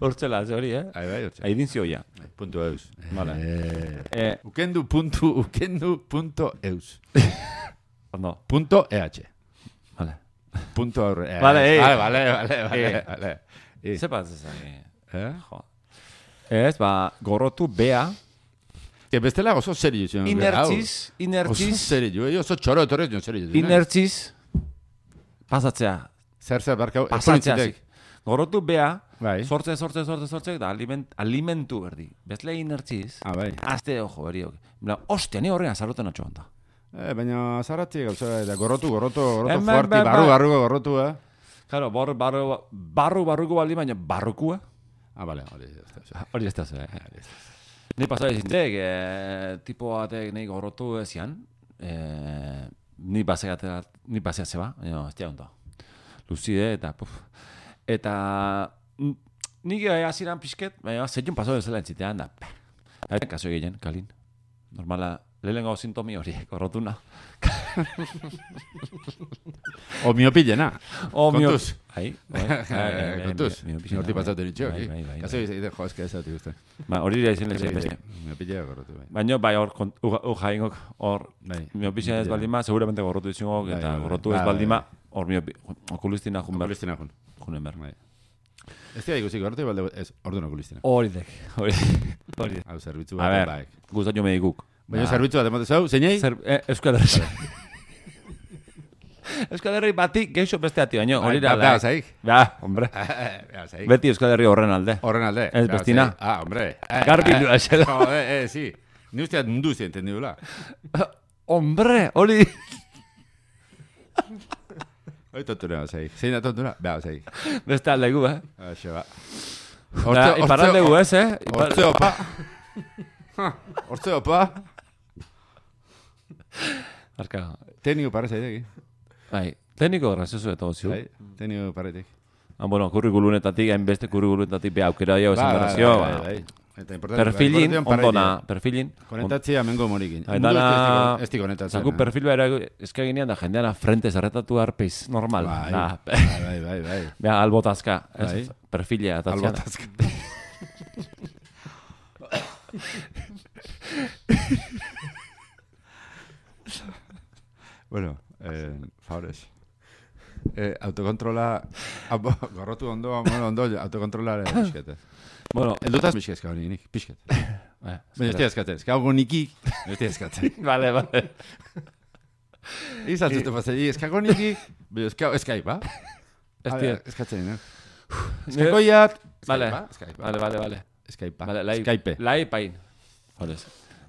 Hortzela, ze hori, eh? Ahí bai, hortxe. Aidin zioia. Punto eus. Vale. Eh, Eh, ukendu punto ukendu punto eus. no, Punto EH. vale. Punto eh, Vale, ei. Vale, vale, vale, vale. Eh. vale. Eh, Ze bat zezan, eh? eh? Jo. Ez, ba, gorrotu bea, Que bestela oso serio. zuen, inertziz, Oso inertziz, serio. eh, Oso txoro etorrez jo serio. eh? inertziz, pasatzea, Zer zer barkau. pasatzea politzitek. zik. Gorrotu bea, Bai. sortze, sortze, sortze, sortze, da aliment, alimentu berdi. Bezle inertziz, Ah, bai. azte ojo beriok. Bla, ostia, ni horrean zarroten atxo honta. Eh, baina zaratzi gauza, eta gorrotu, gorrotu, gorrotu, Eh, ba, fuerti, ba, barru, ba. barruko gorrotu, eh? Claro, barru, barru, barru, barruko baldi, baina barrukua. Ah, bale, hori, ez da, Hori ez da eh? Ni pasau ezintek, eh, tipo batek nahi gorrotu ezian, eh, ni baseatea, ni basea zeba, baina ez da Luzide eta, puf. Eta, n- nik eh, hasieran pixket, baina zeion pasau ezela entzitean da. Kaso egiten, kalin. Normala, lehenengo sintomi hori, gorrotuna. O miopillena. O, mio- Kontuz. Ai, bai, bai, bai, bai, Kontuz. mio- miopixena, Horti bai. pasatu ditxo, Bai, aquí. bai, bai, Kaso dice, jo, eske ez dut uste. Ba, hori dira izan lehen beste. Miopilla gorrotu, bai. Baina bai hor, kont- uja- uja ingok, hor, miopixia ez baldima, seguramente gorrotu izungok, Bai, eta gorrotu ez baldima, hor miopi, okulistina jun behar, Okulistina jun. junen behar. Bai. Ez dira ikusi gorrotu, balde, ez, orduan okulistina. Hori dek, hori, hori. Hau, zerbitzu A bat, ber, bai. guztatio medikuk. Baina Ba, zerbitzu bat emate zau, zeinei? Eh, Euskal Herri. Euskal Herri bati geixo beste ati baino, hori da. Ba. Ba, hombre. Ba, zaik. Beti Euskal Herri horren alde. Horren alde. Ez, bestina. Ah, hombre. Eh, Garbi eh, du esela. Jo, eh, eh, si. Ni usteat mundu zi entendibula. Hombre, hori. Hoi tontura, ba, zaik. Zein da tontura? Ba, zaik. Beste alde gu, eh? Això ba. Da, iparralde gu, ez, eh? Hortze opa. Hortze opa. Arka, Tekniko parre zaideki. Bai, tekniko grazoso eta oziu. Bai, tekniko parretik. Ah, bueno, kurrikulunetatik, hainbeste kurrikulunetatik be aukera jo, esan Ba, berazio. bai, ba. bai, bai. Eta importante. Perfilin, ondona, perfilin. Konektatzea mengo morikin. Bai, dana- ez di konektatzen. Zaku perfil behar eskaginean da jendeana frente zerretatu harpeiz, normal. Bai, bai, bai, bai, bai. Bea, albotazka, ez, Bai. perfilea atatzea. Albotazka. bueno, eh, favorez. Eh, autokontrola, abo, gorrotu ondo, bueno, ondo, autokontrola ere pixket. eh. Bueno, Eldutaz pixket eska hori nik, pixket. eh, Baina ez eskatzen, eska hau nikik, ez eskatzen. Vale, vale. Izaltzute pasai, eska hau nikik, baina eska, eskai, ba? Ez A tira. ver, Eskatzen, eh? Eskakoiat, Vale, Skype-a, Skype-a. vale, vale, vale. Skype-a. Vale, lai, Skype. lai pain. Horez.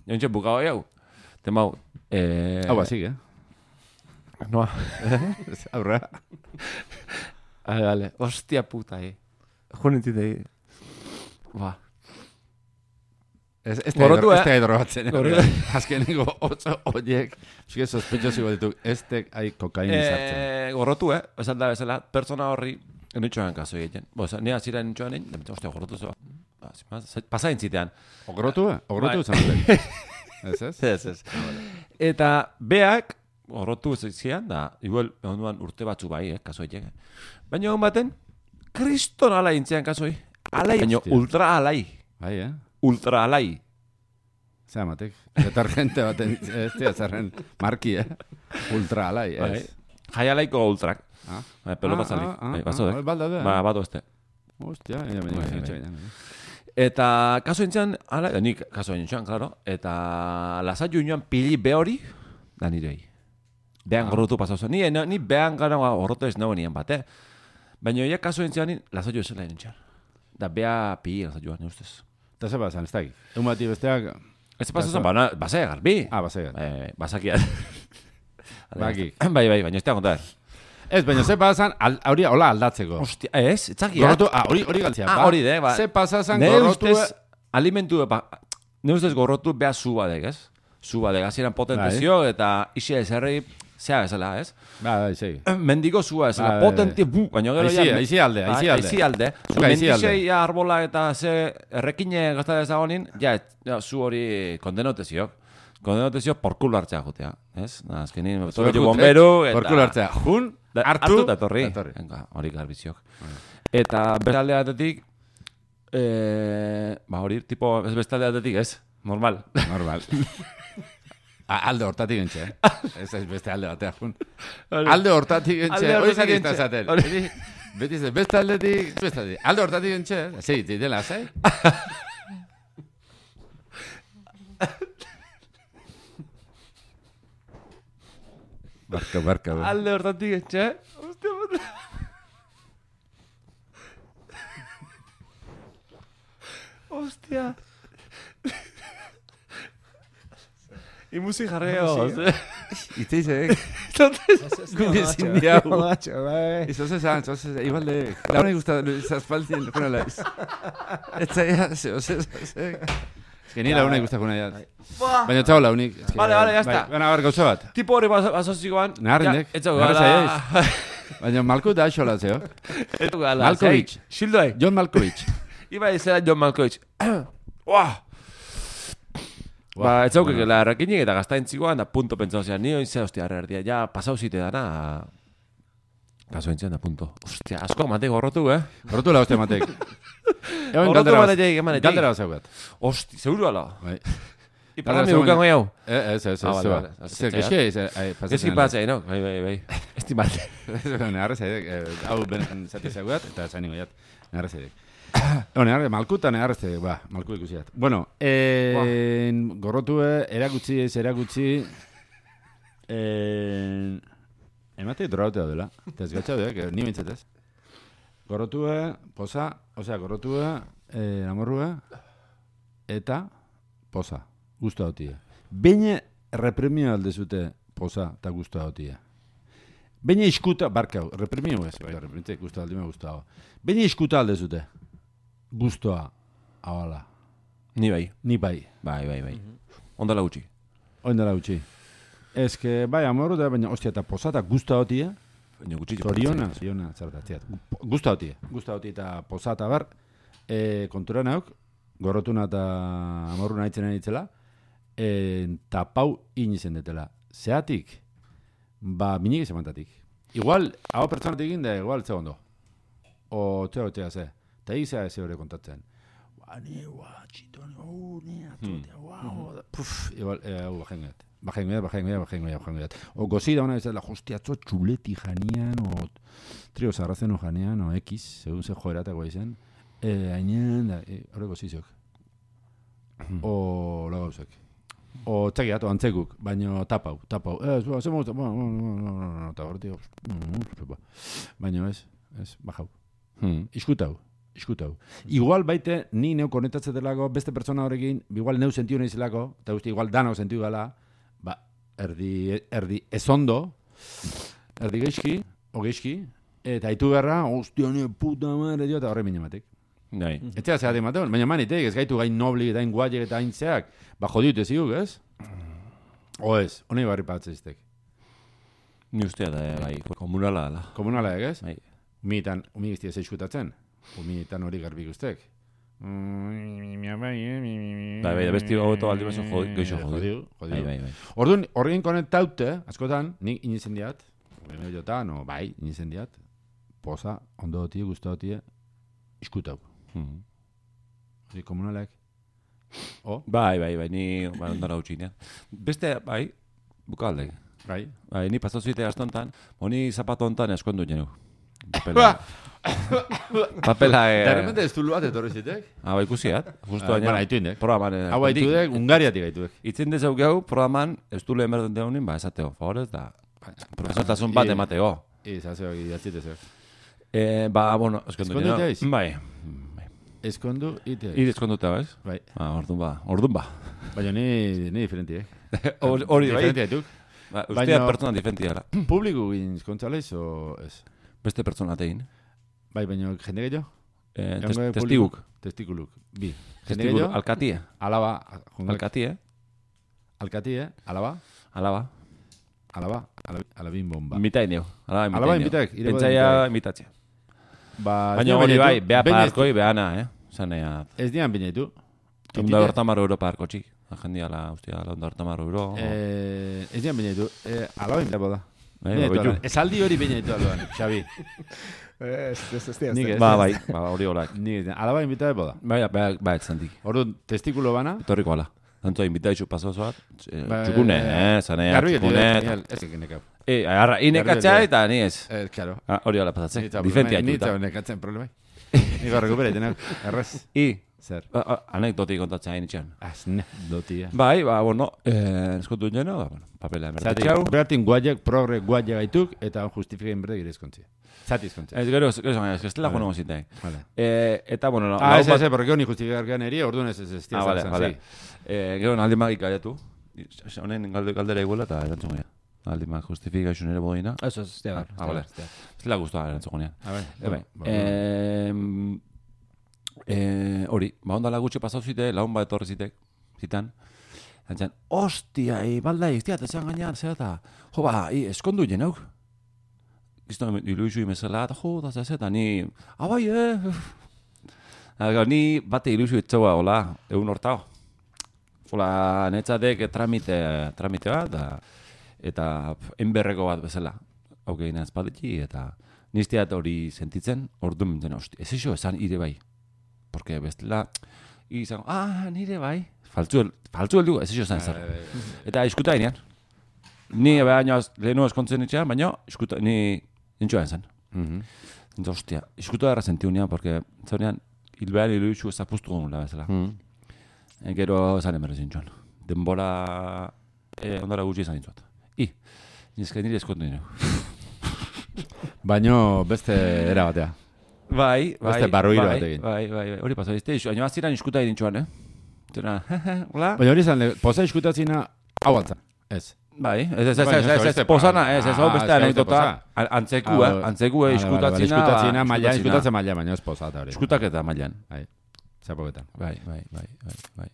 Jontxe bukao jau. Temau. Eh, Hau basik, eh? Noa. Aurra. Vale, vale. Ostia puta, eh. Junititei. Ba. Ez, ez Gorrotu, da eh? ez da drogatzen. Gorrotu. Azkenengo oso horiek, eske sospetxosi bat ditu, ez tek ai kokaini sartzen. Eh, gorrotu, eh? Esan da bezala, pertsona horri, enitxoan kaso egiten. Bo, nire azira enitxoan egin, demete, ostia, gorrotu zoa. Ba, Pasa entzitean. Ogrotu, eh? Ogrotu dut. Ez ez? Ez, ez. Eta beak, gorrotu zian, da, igual, onduan urte batzu bai, eh, kaso egin. Baina egon baten, kriston alai intzean kasoi. Alai, baina ultra alai. Bai, eh? Ultra alai. Zer amatek. Detergente baten, ez tia zerren marki, eh? Ultra alai, Bai. ez? Jai alaiko ultrak. Ah. Bai, pelota Ah, zalik. ah, ah, Bai, ah, bazo, hori balda da. Ba, bado este. Hostia, ja, Bai, baina, bai. itxoin, Eta kaso entzean, ala, nik kaso entzean, claro, eta lasaiu inoan pili behori, da nirei. Behan Ah. gorrotu pasau zen. Ni, ni behan gara gorrotu ez nagoen bat, eh? Baina ja kaso entzean, ni lasaiu ez zela entzean. Da bea pili lasaioa, ne ustez. Eta ze bazan, ez da Egun bati besteak, Ez pasau zen, bana, basea garbi. ah, bazegat. Eh, basakia. Baki. Bai, bai, baina ez da kontar. Ez, baina ze al, hori hola aldatzeko. Ostia, ez, etzakia. Gorrotu, ah, hori, hori galtzea, Ah, ba? hori de, ba. Ze pasazan Ne gorrotu, ustez, alimentu, ba, ne ustez gorrotu beha zu badek, ez? Zu badek, hasieran potentezio eta isi ezerri, zea bezala, ez? Ba, bai, segi. Mendiko zua ezela, Ba, bai, potenti, bu, baina gero Aizi- ja... aizi alde, aizi alde. Aizi alde. Aizi alde. mendixei ja arbola eta ze errekine gazta dezagonin, ja, et- ja, zu hori kondenotezio. kondenatezio porkulo hartzea jotea, ez? Na, azkenin, Zuek torri jute, bomberu, eta... Porkulo hartzea. Jun, hartu, eta torri. hori garbiziok. Eta beste alde batetik, eh, ba hori, tipo, ez beste alde batetik, ez? Normal. Normal. Alde hortatik entxe, eh? Ez ez beste alde batea, jun. Alde hortatik entxe, Alde hori zari entxe. zaten. Hori. Beti, ze, beste aldetik, beste aldetik. Alde hortatik entxe, eh? Zei, dela, zei? Barka, barka, barka. Alde hortatik etxe. Ostia, puta. Ostia. Y musik jarreo. Itzi zei, Gubi ezin diagu. bai. Eso se sabe, entonces igual de la me gusta ya se o se Es que ni la una gusta con ella. Baina txau la unik. Es Vale, vale, ya está. Baina bar gauza bat. Tipo hori basozikoan. Ez dugu naharra gala. Baina Malko da xola zeo. Ez dugu gala. Malkovich. Xildoe. John Malkovich. Iba izela John Malkovich. Uah. Ba, ez zaukek gela errakinik eta gaztaintzikoan da punto pentsau zean, nio izan, ostia, erdia, ja, pasau zite dana, kaso entzien da punto. Ostia, asko mate gorrotu, eh? Gorrotu la hostia matek. Gorrotu galdera bat. Galdera bat zaukat. Osti, seguru ala. Bai. Iparra mi baina- jau. Eh, ez, ez, ez. Ah, zeba. vale. Ez, Ez, kipatzei, no? Bai, bai, bai. Ez timate. Eh, hau benetan zati zaugat, eta zainiko jat, neharra neharra, malkuta neharra zaidek, ba, malku ikusiat. Bueno, en, gorrotu erakutsi ez erakutsi, en, emate drogaute daudela, eta ez gatsa dudek, ni bintzat ez. Gorrotue, posa, osea, gorrotue, eh, amorrue, eta posa, guztu hautie. Beine repremio alde zute posa eta guztu hautie. Beine iskuta, barkau, reprimio ez, bai, reprimite, guztu aldi me guztu hau. Beine iskuta alde zute, guztua, ahala, Ni bai. ni bai, Bai, bai, bai. Ondala gutxi. oindela gutxi. Ez que, bai, amorru da, baina, ostia, eta posa eta guztu hautie, Baina gutxi. Zoriona, zoriona, zertatziat. Gusta hoti, hoti eta posata bar, e, kontura nauk, gorrotuna eta amorru nahitzen nahitzela, e, eta pau inizen detela. Zeatik, ba, minik ezamantatik. Igual, hau pertsonatik egin da, igual, ze ondo. O, txea, txea, ze. Eta egizea ez hori kontatzen. Ba, ni, ba, txitoni, oh, ni, atotea, wow. Puf, igual, eh, hau, bajen gaiat. Bajen gaiat, bajen gaiat, bajen gaiat. O, gozi da ona ez dela, hostiatzo, txuleti janian, o, trio sarrazeno janean, o, X, segun ze joeratako izen. E, hainean, da, e, hori gozizok. O, la gauzak. O, txakiat, o, antzekuk, baino tapau, tapau. Ez, ba, ze mozta, ba, ba, ba, ba, ba, ba, eta horti, baino ez, ez, bajau. Hmm. Iskutau, iskutau. Igual baite, ni neu konektatzen delako, beste pertsona horrekin, igual neu sentiu nahi zelako, eta guzti, igual dano sentiu gala, ba, erdi, erdi ezondo, erdi geizki, o geizki, eta haitu beharra, ostia, ni puta madre, dio, eta horre minematek. Bai. Etxea zehate ematen, baina manitek, ez gaitu gain nobli, eta hain guaiek eta hain zeak, ba jodiut ez ziuk, ez? O ez, honei barri patzeztek. Ni ustea da, eh, bai, komunala dela. Komunala ez? Bai. Umitan, umi giztia zeiskutatzen. Umitan hori garbi guztek. Bai, bai, besti gogoto aldi jodi, geixo jodi. Jodiu, Bai, bai, bai. Orduan, horrein konektaute, askotan, nik inizen diat, bene jotan, o bai, inizen diat, posa, ondo dotie, guztu dotie, iskutau. Hmm. Hori komunalek. O, Bai, bai, bai, ni ba, gutxi, ne? Beste, bai, bukalde. bai. Bai, ni pasatu zite astontan, honi zapato hontan eskondu jenu. Papela. Papela, De eh... repente ez du bat etorri zitek. Ah, bai, ikusiat. Justo Ah, baina. bueno, haitu indek. Programan. Hau haitu kontik. dek, Ungariatik haitu dek. Itzen dezau gehu, programan, ez du lehen berdun deunin, ba, esateo, favorez, da, profesortasun bat emateo. Izazio, idatzite zeu. Eh, ba, bueno, eskondu Eskondu jenu. jaiz? Bai. Eskondu, ite. Iri eskonduta, bai? Bai. Ba, ordun ba, ordun ba. Baina ni, ni diferenti, eh? Hori, bai? Diferenti haituk. Ba, Baina- ustea pertsona diferentia gara. Publiku gin eskontzalez, o ez? Beste pertsona tein. Bai, baina jende gehiago? Eh, tes, testiguk. Testikuluk. Bi. Jende gehiago? alkatie. Alaba, jongal, Alkatie, alkati, eh? Alaba, alaba. alaba, alabi- alabin bomba. Mitain dio. Alaba Alaba Pentsaia invitak. imitatzea. Ba, Baina hori bai, ez- parkoi, beana, eh? Zanea, Ez dian binaitu. tunda bertan marro euro parko txik. Jendia, ustia, laundar tamar euro. Eh, ez dian bineitu. Eh, alabain da boda. Bai, Bineitu bai, alabain. Esaldi hori bineitu alabain, Xabi. Ez, ez, ez, ez, Nik ez. Ba, bai, ba, hori horak. Ni ez. Alabain bita boda. Bai, bai, bai, zantik. Orduan, testikulo bana. Etorriko ala. Tanto invitaizu paso zoat. Ba, Txukune, eh, eh, zanea, txukune. Ez nekau. Eh, agarra, inekatzea eta ni ez. Eh, claro. Ah, hori hola pasatzen. Ni Difentia Ni eta nekatzen problemai. Niko rekupereiten, errez. I, Zer. a- a- anekdoti kontatzen hain itxan. Azne, dotia. Bai, ba, bueno, eh, eskontu jeno, ba, bueno, papela Zati, emertetxau. bertin guaiak, progre guaiak gaituk, eta justifikain berde gire ezkontzi. Zati ezkontzi. Ez gero, gero, ez estela Vale. joango zintek. Vale. Eh, eta, bueno, no, Ah, ez, ez, porque honi justifikarkean eri, orduan ez, ez, ez, Ah, vale, vale. Eh, gero, aldi magik gaiatu. Honen galde, galdera iguela eta erantzun gea. Aldi mag justifikazio nire bodina. Ez, ez, ez, ez, Ah, vale. Ez la guztua erantzun gea. A ver, E, bai. Eh, hori, ba ondala gutxi pasau zite, laun bat etorri zitek, zitan. Zantzan, ostia, e, balda, iztia, eta zean gainean, zera eta, jo, ba, i, eskondu jen auk. Gizto, iluizu imezela, eta jo, da zera, eta ni, abai, eh. Aga, ni bate iluizu itzaua, hola, egun hortao. Hola, netzatek tramite, tramite bat, da, eta enberreko bat bezala. Haukein azpaldetxi, eta nizteat hori sentitzen, ordu mintzen, hosti, ez iso esan ire bai. Porque bestela, izan, ah, nire bai. Faltzu, faltzu heldu, ez esan zer. Eta iskuta inean. Ni baino lehenu eskontzen itxean, baina iskuta, ni nintxoan zen. Mhm. Eta, hostia, iskuta erra sentiunean, porque zaunean, hilbean iluitzu ez apustu gonula bezala. E, gero esan emerre zintxuan. Denbora e, ondara gutxi izan dintzuat. I, nizka nire eskontu nire. Baino beste era batea. Bai, bai. Beste barruiro bai, batekin. Bai, bai, bai. Hori pasa, izte, baina aziran iskuta idintxuan, eh? Zena, hola? Baina hori izan, le- poza iskutatzina hau altza. Ez. Bai, ez, ez, ez, ez, ez ez, ez, posana, pa- ez, ez, hau Ah, beste ez anekdota, posa. an- antzeku, eh, antzeku, eh, iskutatzina, Iskutatzina, ba, maila, iskutatzen maila, baina ez poza eta hori. Iskutak eta mailan. Zapoketan. Bai, bai, bai, bai, bai.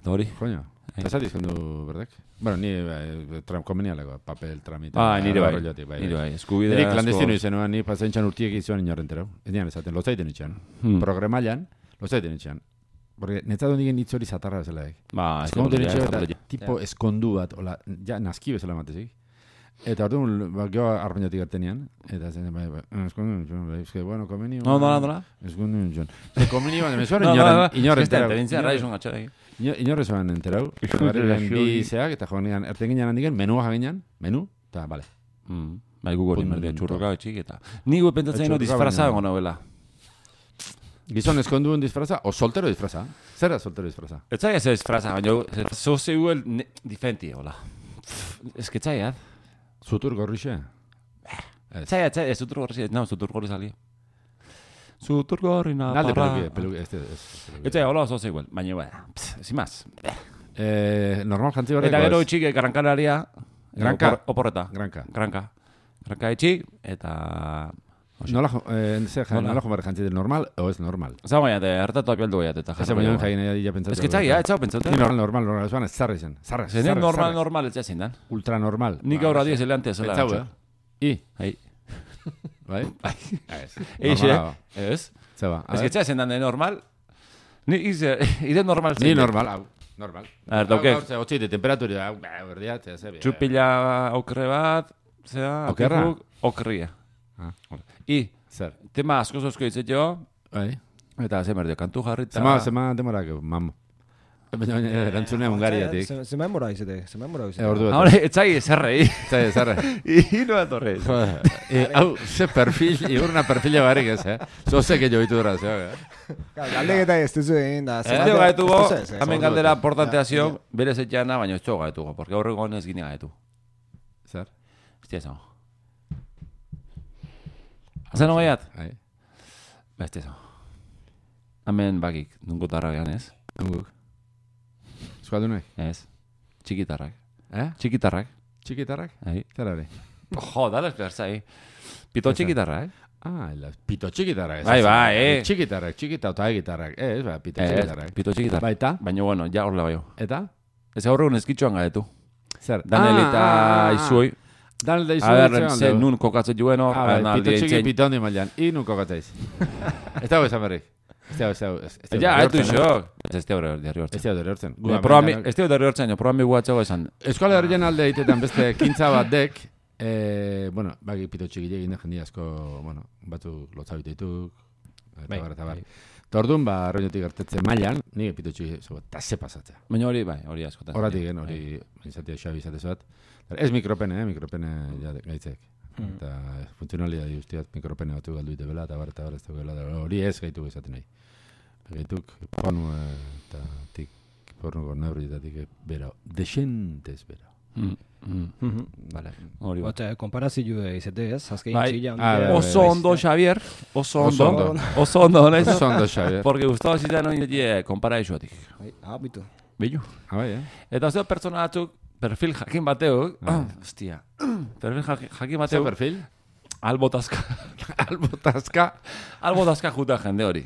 Eta hori? Coño. Bai. Eta zati izkondu berdek? Bueno, ni eh, tram komenialeko, papel, tramite. Ah, nire bai, rollotik, nire bai, eskubidea Nire asko- klandestino izenuan, ni pasaintxan urtiek izan inorrenterau. Ez dian esaten, lozaiten itxan. Hmm. Programailan, lozaiten itxan. Porque netzatu digen hitz hori zatarra bezala. ek. Ba, Eskondu ja, eta tipo eskondu bat, hola, ja, naski bezala matezik. Eta orduan, ba, geho arbainatik artenian, eta zen, bai, bai, "Ah, eskondu ditxon, bai, eske, bueno, komeni... No, no, no, no. Eskondu suena No, no, inoren, no, inoren ez da, enterau. enterentzia, raizun atxarek. Ino- Inorre zoan enterau. Barriren bi zeak, eta joan nian, erten ginen handiken, menua jaginan, menu, eta, bale. Mm. Bai, gu hori merdea, txurroka etxik eta... Ni gu pentsatzen no disfraza gongo nauela. Gizon eskonduen disfraza, o soltero disfraza? Zer soltero disfraza? Ez zai ez disfraza, baina zo zeuel difenti, hola. Ez que zai, eh? Zutur gorrixe? Zai, zai, ez zutur gorri, no, zutur gorri Zutur gorri na Nalde parra. peluki, peluki, ez. Ez hola zo zeuel, baina, ba, pff, sin más. Eh, normal jantzi horreko Eta gero itxik grankalaria. Granka? opor- Oporreta. Granka. Granka. Granka itxik, eta... Nola, eh, zer, ja, Nola? jomar jantzi del normal, o ez normal? Zau baina, de, hartatu apialdu gaiat, eta Ez baino jagin nahi ja pentsatu. Ez que zai, eh, ez zau pentsatu. Ni normal, normal, normal, zuan ez zarra izan. Zarra, Zenean zarra, normal, normal, ez jazin dan. Ultra normal. Nik Ba, gaur adiez eleante zela. Pentsau, eh? I, Hai. bai? Ez. Eixe, ez? Zeba. Ez que txasen dan de normal. Ni ize, ide normal Ni zein. normal, hau. Normal. A ver, dauke. Hau, Otzi de temperatura, hau, ba, berdiat, ez ebi. Txupila okre bat, zera, Okerra? okria. Ah. I, Zer. tema asko zozko izet jo, Bai. eta zemer kantu jarri eta... Zema, zema, demorak, mamo. Baina, baina, erantzune Hungariatik. Zema enbora izate, zema enbora Eh, izate. ordu bat. Hore, etzai zerrei. Zai, zarra. I, no atorre. Eh, Hau, ze perfil, igurna perfila barik ez, eh? Zoze que joitu dura, zeo, eh? Galdeketa ez duzu egin da. Ez ez. hemen ordu galdera portantea Ja, zion, bere zetxana, baina ez gaetugo, porque horrego honez gine gaetu. Zer? Estia. Zer no gaiat? Ai, Ba, estia esan. Hemen bakik, nungo tarragean ez? hunguk. Eskualdunek? Ez. Txikitarrak. Eh? Txikitarrak. Txikitarrak? Ahí. Zer ari? Jo, dale esperza, eh. Pito Esa. txikitarra, eh? Ah, la pito txikitarrak. Bai, bai, eh. Txikitarrak, txikita eta gitarrak. Ez, ba, pito Ez, txikitarrak. pito txikitarra. Baita? Baina, bueno, ja horrela baio. Eta? Ez aurregun ezkitxoan gaetu. Zer? Danel Ah, eta ah, izuei. Danel da izu. Aberren, ze nun kokatzen juen hor, Ah, bai, analdi pito txiki pito handi mailan. I nun kokatzaiz. Ez dago esan berrik. Ez da, ez da, ez da. Ja, haitu hortzen, eh? xok. Ez Ez hortzen. da, derri hortzen. Gu, Eh, Programi, Amerikanak- ez teo derri hortzen, jo, programi guatxago esan. Euskal Herrian alde egitetan beste kintza bat dek, eh, bueno, bagi pito txiki egin da jende asko, bueno, batu lotza bitetuk, eta Bai, bar, eta bar. bai. Eta orduan, ba, arroinotik gertetzen mailan, ni pito txiki, zo, eta ze pasatzea. Baina hori, bai, hori askotan. Horatik, gen, hori, izatea xabi izate zuat. Ez mikropene, eh, mikropene ja, gaitzek. Hmm. Eta funtzionalidade guztiak mikropene batu galdu ite bela, eta bar, eta bar, ez dagoela, da, hori ez gaitu izaten nahi. Gaituk, ponu, eh, eta tik, pornuko neurrietatik, bera, desentez bera. Mm, mm. Mhm, Vale. Hori bai. Bota, konparazio izate ez, azkein Bai. txilla Ah, handia. bai, Oso bai. ondo, Xavier. Oso Oso ondo. ondo. Oso ondo, nahiz. Oso ondo, Xavier. Porque gustaba zidan hori die kompara isuatik. Bai, Ah, bitu. Bilu. Ah, bai, eh? Eta zeo pertsona batzuk, perfil jakin bateuk, Bai. ah, hostia, perfil jakin, jakin Ze perfil? albotazka, Albotazka. albotazka juta jende hori.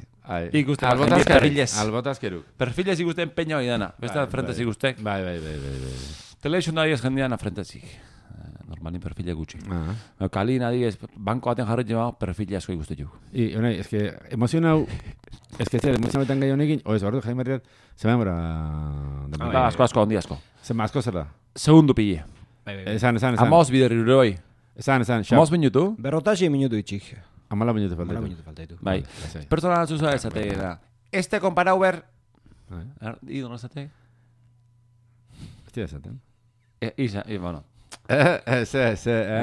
Ikusten ba, jende Albotazkari. perfilez. Albotazkeruk. Perfilez ikusten peña hori dana, beste Bai, frente bai. ikustek. Bai, bai, bai, bai, bai. Telebizun da diez jendean afrentezik. Normalin perfile gutxi. Ah. Kalin adiez, banko baten jarri jema, perfile asko ikuste juk. I, honai, es que emozion hau, es que zer, emozion betan gai honekin, oez, ordu jaime herriat, ze memora... Ba, asko, asko, ondi asko. Ze asko zer da? Segundu pille. Bai, bai, bai. Esan, esan, esan. Amos bider iruroi. Esan, esan, xap. Amos minutu. Berrotasi minutu itxik. Amala minutu falta. Mala minutu falta ditu. Bai. Lasai. Pertsona batzu zara esate da. Este komparau ber... Bai. Er, Ido, no esate? Ez dira esaten. E, isa, e, bueno. Eh, eh, ze, ze, eh.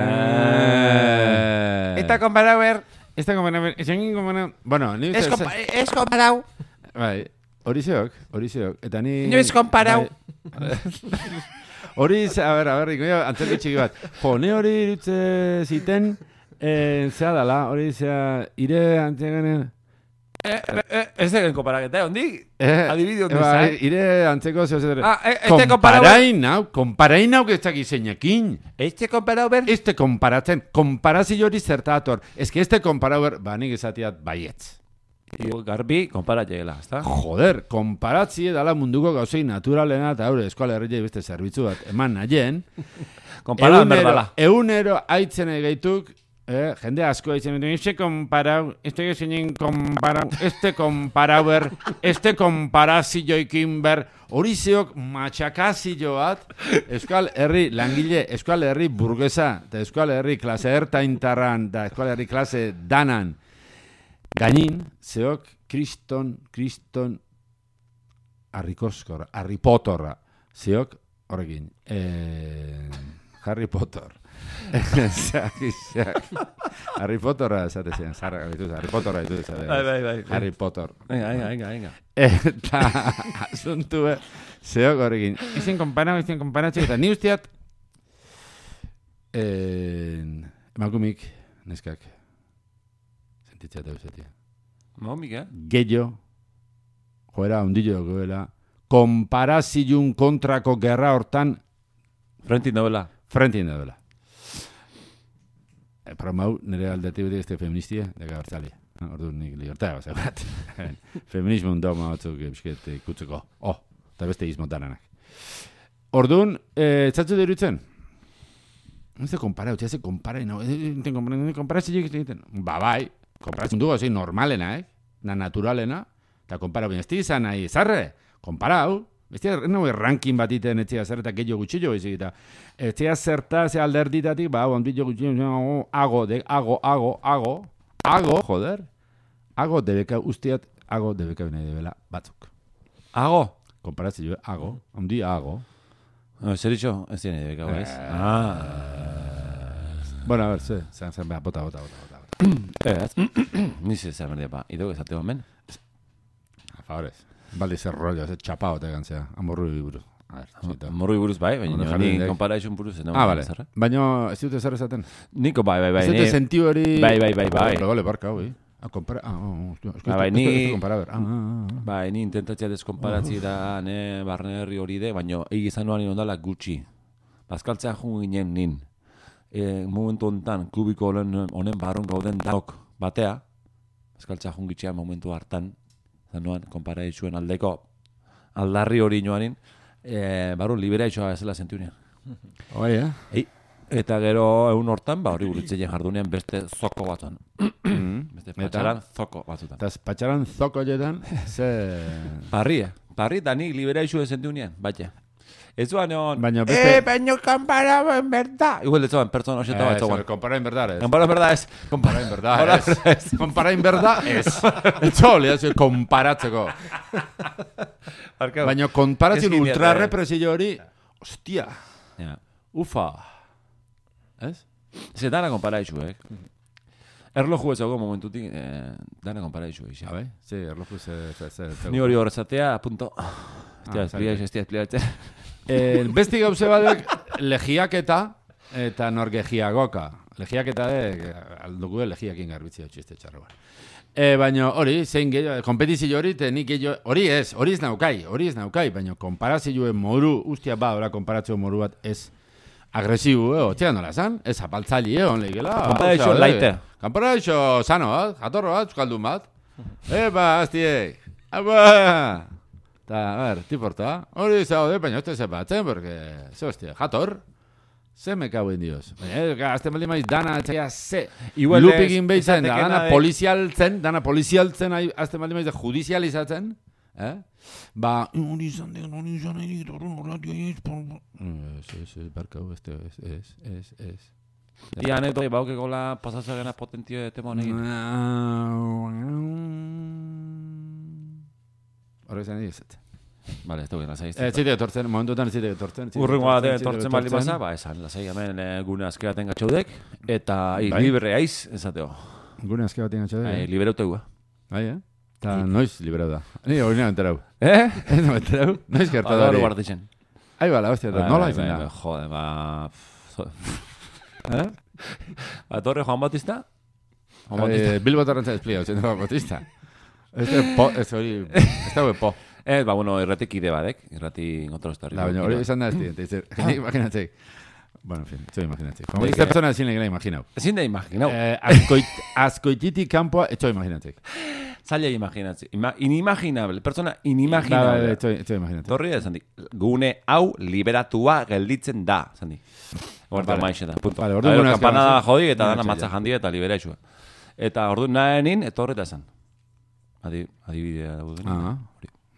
Eta komparau ber... Esta komena, esan egin komena, bueno, ni Ez, ez komparau. Bai, hori zeok, hori zeok. Eta ni... Inoiz konparau. Bai. Hori, a ber, a ber, ikoio, antzerki txiki bat. Jo, ne hori irutze ziten, eh, zea dala, hori zea, ire antzegenen... Eh, eh, eh, ez egen konparaketa, ondi? Eh, Adibide ondo bai, zai. ire antzeko zeo zer... Ah, eh, este komparau. Konparain hau, konparain hau ez dakit zeinakin. Este komparau ber... Este konparatzen, konparazio hori zertator. Ez que este konparau ber, ba, nik esatiat baietz. Io, garbi, konparatxeela, ezta? Joder, konparatzie dala munduko gauzei naturalena eta haure eskola herriei beste zerbitzu bat eman nahien. Konparau Egunero- berdala. Egunero aitzen egeituk, eh, jende asko aitzen egeituk, este konparau, este gezinen konparau, este konparau ber, este konparazioikin ber, hori zeok matxakazio bat, Euskal Herri langile, Euskal Herri burgesa, eta Euskal Herri klase ertaintarran, eta Euskal Herri klase danan, gainin, zeok, kriston, kriston, harrikoskor, Harry Potterra, zeok, horrekin, eh, Harry Potter. Harry Potterra esate zian, zarra gabituz, Harry Potterra esate. Bai, bai, bai. Harry Potter. Venga, venga, venga, venga. Eta asuntu eh, zeok horrekin. Izen konparau, izen konparatxe, eta ni usteat eh, emakumik, neskak, sentitzea eta usetia. Momik, eh? Gehiago, joera, ondillo goela, konparaziun kontrako gerra hortan Frentin dobela. Frentin da dela. E, Promau, nire aldetik beti este feministia, daga hartzali. Ordu nik libertad, oza, bat. Feminismo un doma batzuk ebisket ikutzeko. Oh, eta beste izmotaranak. Orduan, eh, txatzu dirutzen? Ez de kompara, utzi, ez de kompara, no, kompara, enten kompara zilik egiten. Ba, bai, kompara zundu gozei normalena, eh? Na naturalena, eta kompara, baina ez di izan nahi, zarre, kompara, hau, Ez dira, no, ranking bat iten etzia zer eta gehiago gutxillo ezik eta ez dira zerta ze alderditatik, ba, ondillo gutxillo, ago, de, ago, ago, ago, ago, joder, ago debeka, ustiat, ago debeka bine debela batzuk. Ago. Konparazio, ago, ondi ago. No, zer ditxo? Ez dira nire bekau, ez? Ah. Bueno, a ver, ze, zan, zan, beha, bota, bota, bota, bota. bota. Ez. Niz ez zer ba. Ido ezateo hemen. A favorez. Baldi zer rollo, ze txapao te gantzea, amorru buruz. A ver, zita. Morrui buruz bai, baina ni comparison buruz. Ah, vale. Baina, ez dute zer esaten? Niko bai, bai, bai. Ez dute sentiu hori... Bai, bai, bai, bai. Luego le barca, hoi. A compara... Ah, oh, hostia, es que Ah, bai, esto- esto- ni- esto compara, a ver. Ah, ah, ah. Bai, ni intentatzea deskomparatzi da, ne, barne herri hori de, baina egi izan nuan ondala gutxi. Bazkaltzea jun ginen nin. E, momentu honetan, kubiko honen, honen barron gauden danok batea, bazkaltzea jun gitxea momentu hartan, izan nuan, konparaizuen aldeko aldarri hori noanin, e, barru libera itxoa ezela zentunean. Bai, eh? Ei, Eta gero egun hortan, ba, hori burutzen jardunean beste zoko batzuen. beste Eta? patxaran zoko batzutan. Eta patxaran zoko joetan, ze... Parri, eh? Parri, da nik libera isu ezen baina. Ez zuan egon, Baina beste- eh, baino kanpara, en berda. Igual ez zuan, pertsona hoxe eta Eh, batzuan. Compara en verdad, ez. Kanpara, en berda ez. Compara en verdad, Hola, ez. Compara en verdad, ez. Etxo, lehaz, konparatzeko. Barkau. Baina konparatzen Ez ultra ginen, eh. represio hori, hostia, Ja. ufa. Ez? Ze dana konpara isu, eh? Erloju ez dago momentutik, eh, dana konpara isu, ixe. Habe, sí, erloju ze... ze, ze, ze Ni hori horrezatea, punto. Estia, Ah, espliatzen, estia, espliatzen. Eh, besti gauze badek, legiaketa eta norgegiagoka. Legiaketa de, aldugu legiakin garbitzia txiste txarro. E, baina hori, zein gehiago, kompetizio hori, nik gehiago, hori ez, hori ez naukai, hori ez naukai, baina konparazioen moru, ustia ba, ora konparatzio moru bat ez agresibu, eh, otxea nola zan, ez apaltzaili, eh, on lehigela. Konparazio osea, laite. eh, Konparazio sano bat, jatorro bat, euskaldun bat. Eba, aztiek, aba, Ta, a ver, tiporta, hori zaude, baina uste zepatzen, porque, ze hostia, jator, ze me cago en dios. Baina, eh, azten baldin maiz, dana, txaia, ze, Igual ez, lupigin behitzen, da, dana de- polizialtzen, dana polizialtzen, azten baldin maiz, judizializatzen, eh? Ba, hori izan den, hori izan den, hori horretu ez, Ez, ez, ez, barkau, ez, ez, ez, ez, ez. Ti anekdoi baukeko la pasatzagena potentio de tema honekin. Horre izan ez. Vale, ez dugu lasai. Ez zitek etortzen, momentuetan ez zitek etortzen. Urrengoa zitek etortzen baldin basa, ba, esan, lasai hemen eh, gune azkeaten gatxaudek, eta Bai. libre aiz, esateo. Gune azke bat ingatxe da. Bai, liberautegua. Bai, eh? Ta noiz liberau da. Ni hori nahi enterau. Eh? Ez nahi enterau. Noiz gerta da Ba, hori. guarditzen. Ai, bala, hostia, eta nola izan da. Jode, ba... Eh? Ba, torre Juan Bautista? Juan. Eh, Bilbo tarrantza esplia, otzen dago Batista. Ez da po, ez hori, ez da po. Ez, ba, bueno, irratik ide badek, irrati kontrostarri. Da, baina hori izan da ez dira, ez dira, imaginatzei. Bueno, en fin, ez imaginatzei. Como esta persona ezin legena imaginau. Ezin da imaginau. Eh, azkoit, azkoititik kanpoa, ez imaginatzei. Zaila imaginatzen. Ima, inimaginable. Persona Ba, ba, inimaginable. Ez imaginatzei. Torri da, zandik. Gune hau liberatua gelditzen da, zandik. Horta Vale. maixe da, punto. Vale, Vale, orduan gune kampanada azken jodi eta dana matza ja. jandia eta libera isua. Eta ordu nahenin, etorri da zan. Adi, adibidea dugu. Ah,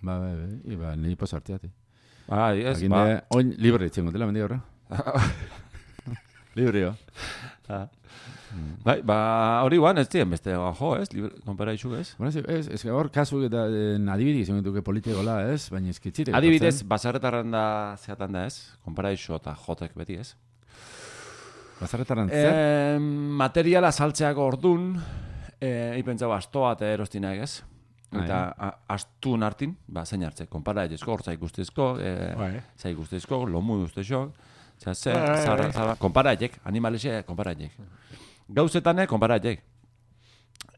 ba, ba, ba, iba, niri posartiati. Ah, ez, Aginde, ba. oin libre itzen gotela, mendi horra. Libre, jo. Bai, ba, hori guan, ez dien beste, jo, ez, libre, konpara isu, ez? Bueno, ez, ez, ez, hor kasu eta eh, adibidi izan duke politikola, ez? Baina eskitzire. Adibidez, basarretarren da zeatan da, ez? Konpara isu eta jotek beti, ez? Bazarretaran zer? E, materiala saltzeako ordun, e, ipentzau astoa eta erostinak, ez? Eta a- astun hartin, ba, zein hartze, konpara egizko, hortza ikustezko, e, Bai. za ikustezko, lomu ustezko, za ze, Bai, bai, zara, bai. zara, konpara egek, animalexe, konpara egek. Gauzetane, konpara egek.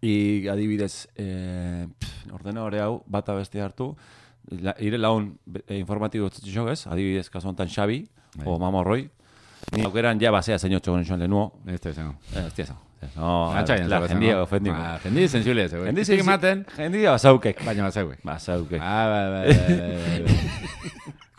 I, adibidez, e, pff, ordenadore hau, bata beste hartu, la, ire laun e, informatibo ez, adibidez, kasu honetan Xabi, Bai. o Mamorroi, ni aukeran ja basea zein otxo gonen lehenuo, Ez izango. Eh, hostia, eso. No, Atxaien, la zaba jendia izango. ofendiko. Ah, Jendi sensible ez, Jendi Jendi ematen, Jendia basaukek. baina bazauek. Basaukek. Ah, bai, bai, bai, bai, bai.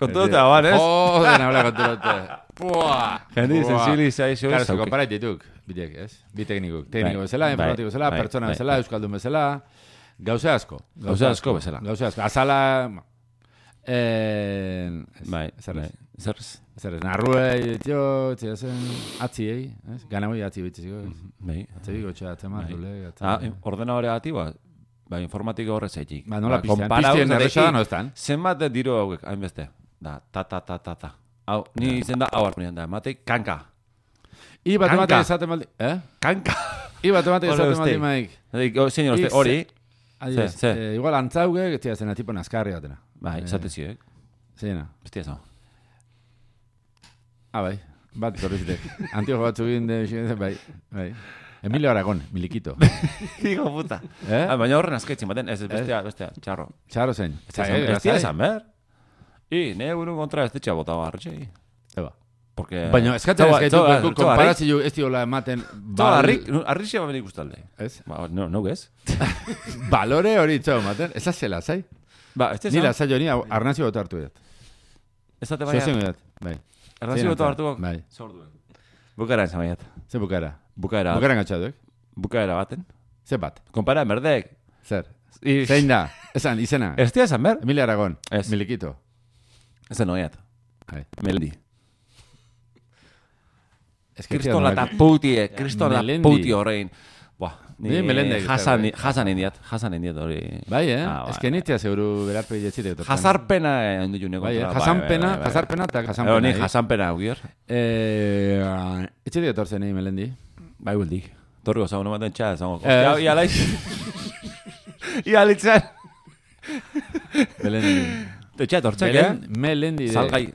Kontuta, ban, ez? Joder, habla konturate. Buah. Jendi buah. sensibilizazio Claro, se basaukek. compara dituk, bitek, ez? Bi teknikuk. Tekniko Bai, bezala, bai, informatiko bezala, bai, pertsona bai, bezala, bai. euskaldun bezala, gauze asko. Gauze asko bezala. Gauze asko. Azala, eh, ez, Bai, zer bai. Zer ez? Zer ez, narruei, tio, txea zen, atziei, ez? Gana hoi atzi bitziziko, ez? Bai. Atzi biko txea, atzema, Bai. zule, Ah, atzema. ordenadore gati, ba, ba, informatiko horrez egin. Ba, nola piztean, piztien erresa no estan. Zenbat de diru hauek, hainbeste. Da, ta, ta, ta, ta, ta. Hau, ni izen da, hau hartu da, matei, kanka. I bat Kanka. emate esaten baldi, eh? Kanka. I bat emate Hori esaten baldi maik. Zein uste, I- hori, ze? eh, igual antzauge, ez tira zena tipo naskarri batena. bai, Eh, esate ziek. Zeina. Bestia zau. Ah, bai. Bat, torri zitek. Antiojo bat zubin de, bai, bai. Emilio Aragón, milikito. Hijo puta. Eh? Ah, baina horren azkaitzen baten, ez, ez bestea, bestea, txarro. Txaro zen. Ez esan- ez da esan, ber? I, ne buru kontra ez ditxa bota barretxe. Eba. Porque... Baina, eskatzen Txoa- eskaitu, txoa- beku, txoa harrik- konparazio ez diola ematen, bal- harrik, harrixia bamen ikustalde. Ez? Ba, no, no ez? Balore hori txau ematen, ez azela, zai? Ba, ez Ni da lasai hori, arnazio bota hartu dut. Ez da baina, Zozen dut, bai. Errazio bota hartuko. Bai. Zorduen. Bukaera izan baiat. Ze bukara? Bukaera. Bukara gatxaduek? Bukaera baten. Ze bat? Konpara, merdek. Zer? I- Zein da? Esan, izena? Ez dira esan ber? Emilia Aragon. Ez. Milikito. Ez den oiat. Hai. Melendi. Ez que Kriston tia la nola- taputi, kriston la puti horrein. Ni Ni Melendi jasan, egiten, jasan indiat, jasan indiat hori. Bai, eh? Ah, Ez bai, que nitia seguru berarpe jetzite. Jazarpena eh, ondu june Bai, eh? kontra. Jasanpena, jazarpena eta jasanpena. Ero ni eh? jasanpena augier. Eh, etxe dio torzen egin melendi. Bai, buldik. Torri goza, uno maten txada, zango. Ez. Ja, ia laiz. Ia litzen. Belendi. Tetxe, tortzak, Belen, eh? melendi. Salgai.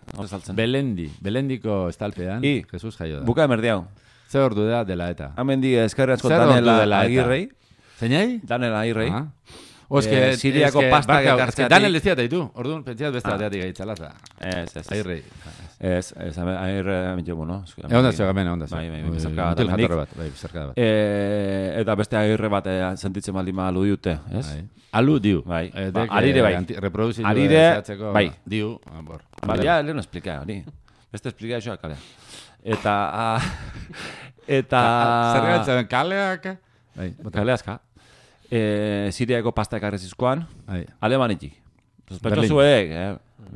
Belendi. Belendiko estalpean. I. Jesus jaio da. Buka emerdi hau. Ze ordu da dela eta. Hemen di Zer ordu Danela dela? Agirrei. Zeinai? Danela Agirrei. Ah. O, es Eh, Siriako es que ekartzeatik- Daniel dezia ditu. Orduan, pentsiat beste Ah. bateatik gaitzala. eta Ez, ez. Airrei. Ez, ez, Agirre hemen jomu, no? Egon da zio, gamen, egon da zio. Bai, bai, bai, bizarka bat bai, bizarka bat. Eh, eta beste agirre bat eh, sentitzen baldin malu diute, ez? Bai. Alu diu. Bai. Eh, Ba, arire eh, bai. Arire, zehatzeko, bai. Diu. ah, bor. Ba, ja, lehen esplika, hori. Beste esplika isoa kalea. Eta, ah, eta... Zer gaitzen, kaleak? Bai. Kaleazka. Eh, Siriako pasta ekarri zizkoan, Bai. alemanitik. Edek, eh?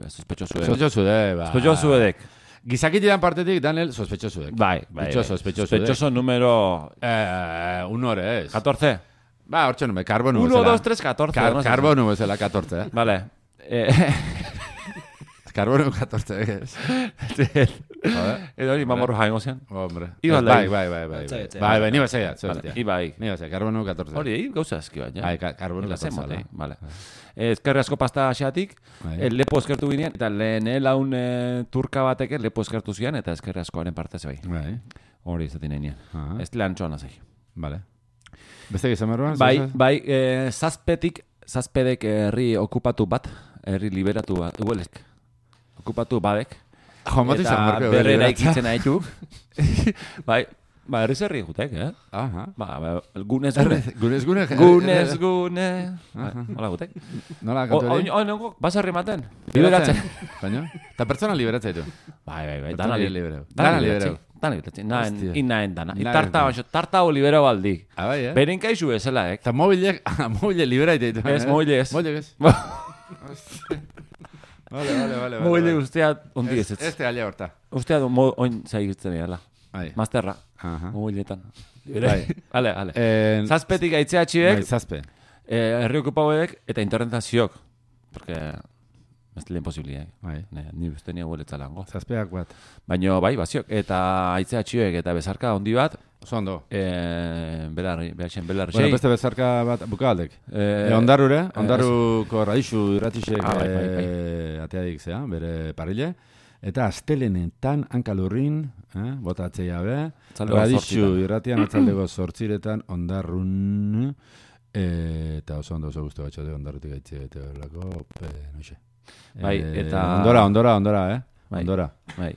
Sospechoso de, ba. Sospechoso edek. Gizakitiran partetik, Daniel, sospechoso de. Bai, bai. Sospechoso, bai. sospechoso Sospechoso número Eh, un hore, ez. 14. Ba, hortxe nume, karbono 1, bezala. 2, 3, 14. Kar no sé. karbono bezala 14, eh? Vale. Eh, Karbono 14, ez. Joder. edo hori mamorro jaingo zen. Hombre. Iba bai, bai, bai, bai. Bai, bai, bai, ni baseia, Vale. zoztia. Ibai. Ni baseia, karbono 14. Hori, egin gauza eski bat, ja. Bai, ka- karbono Ela 14. zen, da. eh, vale. Eh, Ezkerri asko pasta asiatik, Bai. eh, lepo eskertu ginen, eta lehen eh, laun eh, turka bateke lepo eskertu zian, eta ezkerri askoaren partez bai. Bai. Hori izaten nahi Aha. Ez lan txoan azai. Vale. Beste gizan berroan? Bai, bai, eh, zazpetik, zazpedek herri okupatu bat, herri liberatu bat, uelek. Okupatu badek. Jo, mati eta zan marko. berrera ikitzen haitu. bai, ba, herri zerri jutek, eh? Aha. Ba, ba, gunez gune. Gunez, gune. Gunez gune. Bai, Hola gutek. Nola, O, kantu hori? o, o, basarri ematen. Liberatzen. Baina? Eta pertsona liberatzen ditu. Bai, bai, bai. Dana li- libereu. Dana libereu. Dana liberatzen. Naen, inaen dana. Inaen Tarta, dana. baixo, tarta hau liberau aldi. Ah, bai, eh? Beren kaizu bezala, eh? Eta mobilek, ah, mobile libera ditu. Ez, mobile ez. Mobile ez. Vale, vale, vale. Moile usteat ondi ez ez. Este galia horta. Usteat mo, oin zaigirtzen dira. Bai. Masterra. Aha. Mobiletan. Bai. Vale, vale. Eh, Zazpetik bai, aitzeatxiek, zazpe. eh, herri okupauek eta internetaziok. Porque ez lehen posibilia. Bai. Ne, ni uste nia hueletza lango. Zazpeak bat. Baina bai, baziok. Eta aitzeatxiek eta bezarka handi bat, Oso ondo. eh, belarri, behatzen belarri Bueno, beste bezarka bat bukaldek. Eh, E, ondarrure, eh, ondaruko radixu irratixek Ah, bai, bai, bai. eh, ateadik zea, bere parile. Eta astelenetan hankalurrin, eh, botatzea be, radixu irratian atzaldeko sortziretan ondarrun, eh, eta oso ondo oso guztu batxote ondarrutik gaitze eta horrelako, eh, noixe. Bai, Eh, eta- Ondora, ondora, ondora, eh? Bai. Ondora. Bai.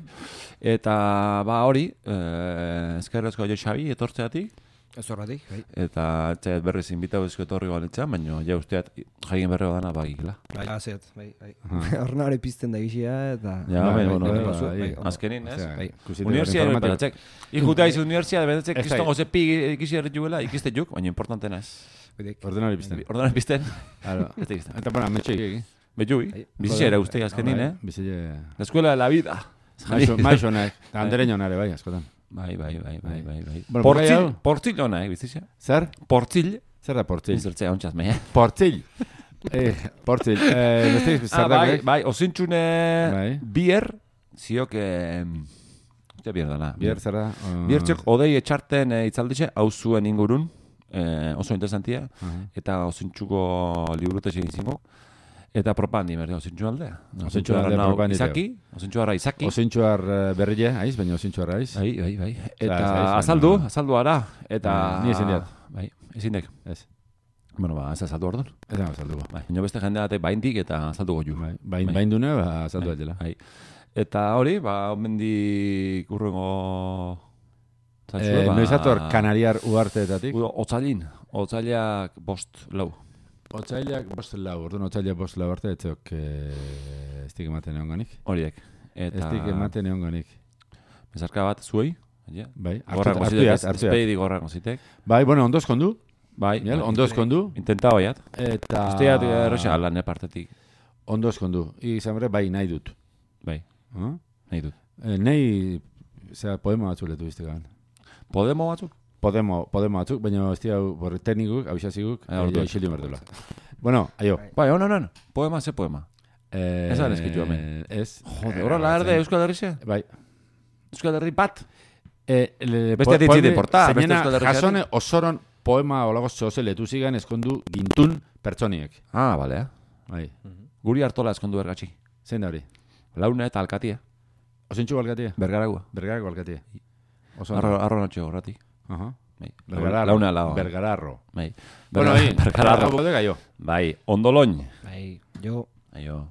Eta, ba hori, eh, eskerrezko jo Xabi etortzeatik, Ez horretik, bai. eta etxe berriz inbitau ezko etorri balitzea, baina ja usteat jaien berreo dana bagikla. Bai, azeat, bai, bai. Hornare pizten da gizia, eta... Ja, Bai, bai, bai, bueno, bai, bai, bai, bai, bai. Azkenin, ez? Bai. Universidad informatik- betatzek. Ikutea izu universidad betetzek, Ez kriston da. goze pi ikisi errituela, ikiste juk, baina importantena ez. Ordenari pizten. Ordonan pizten. Eta bueno, metxeik egin. Betxui, Bai. bizitxe era uste azkenin, eh? Bizile... La escuela de la vida. Maiso, maiso nahi. Eta andereño nare, bai, askotan. Bai, bai, bai, bai, bai, bai. Bueno, Portzil, portzil hona, eh, bizitxe. Zer? Portzil, Zer da portzil? izertzea ontsa mea. Portzil. eh, portzil. Eh, beste Ah, zer da, bai, bai? bai, osintxune Bai. bier, ziok, eh, ja bier dana. Bier zer da? Uh, Biertxok odei etxarten e, itzaldixe, hau zuen ingurun, eh, oso interesantia, Aha. eta osintxuko liburute egin zingo, eta propandi, berde, osintxu aldea. Osintxu alde nau propandi Izaki, osintxu arra izaki. Osintxuar eh, berrile, aiz, baina osintxuar aiz. Bai, bai, bai. Eta ez, ez, azaldu, azaldu ara, eta... Ni ezin diat. Bai, ezin dek. Ez. Bueno, ba, ez azaldu orduan. Ez da azalduko. Bai, ino beste jende batek baindik eta azaldu goju. Bai, bain, Bai. bain dune, ba, azaldu Bai, bai. Eta hori, ba, omendik urrengo... Eh, noiz ator Kanariar uarteetatik? Udo, Otzailin, otzailak bost, lau. Otzailak bost lau, orduan otzailak bost lau arte, etzeok eh, ez dik ematen egon ganik. Horiek. Ez Eta dik ematen egon ganik. bezarka bat zuei, Ja. Bai, hartu- Gorrango hartu jat, jat. zitek. Bai, bueno, ondo eskondu. Bai, Miel, bai. ondo eskondu. Intenta hoiat. Eta... Usteat erroxa lan partetik. Ondo eskondu. Izan bere, bai, nahi dut. Bai, Huh? nahi dut. Eh, nahi, zera, poema batzuk letu iztegan. Podemo batzuk? Podemo, podemo batzuk, baina ez dira, borre teknikuk, Eh, orduan. eh, isilio merdula. Bueno, aio. Bai, ono, ono. Poema, ze poema. Eh, Ez da eskitu hemen. Ez. Jode, Eh, horrela erde batzen. Euskal Herria? Bai. Euskal Herri bat? Eh, le, Beste poeme- deporta, beste Euskal Herriari. jasone osoron poema olago zoze letu zigan eskondu gintun pertsoniek. Ah, balea. Bai. Guri hartola eskondu ergatxi. Zein da hori? Launa eta alkatia. Osintxu balkatia? Bergaragua. Bergarako balkatia. Oso Arro, arro horratik. Aha. Bai. Bergararro. Launa lao. Bergararro. Bai. Bueno, Bergararro. Bai, ondoloin. Bai, jo, Aio.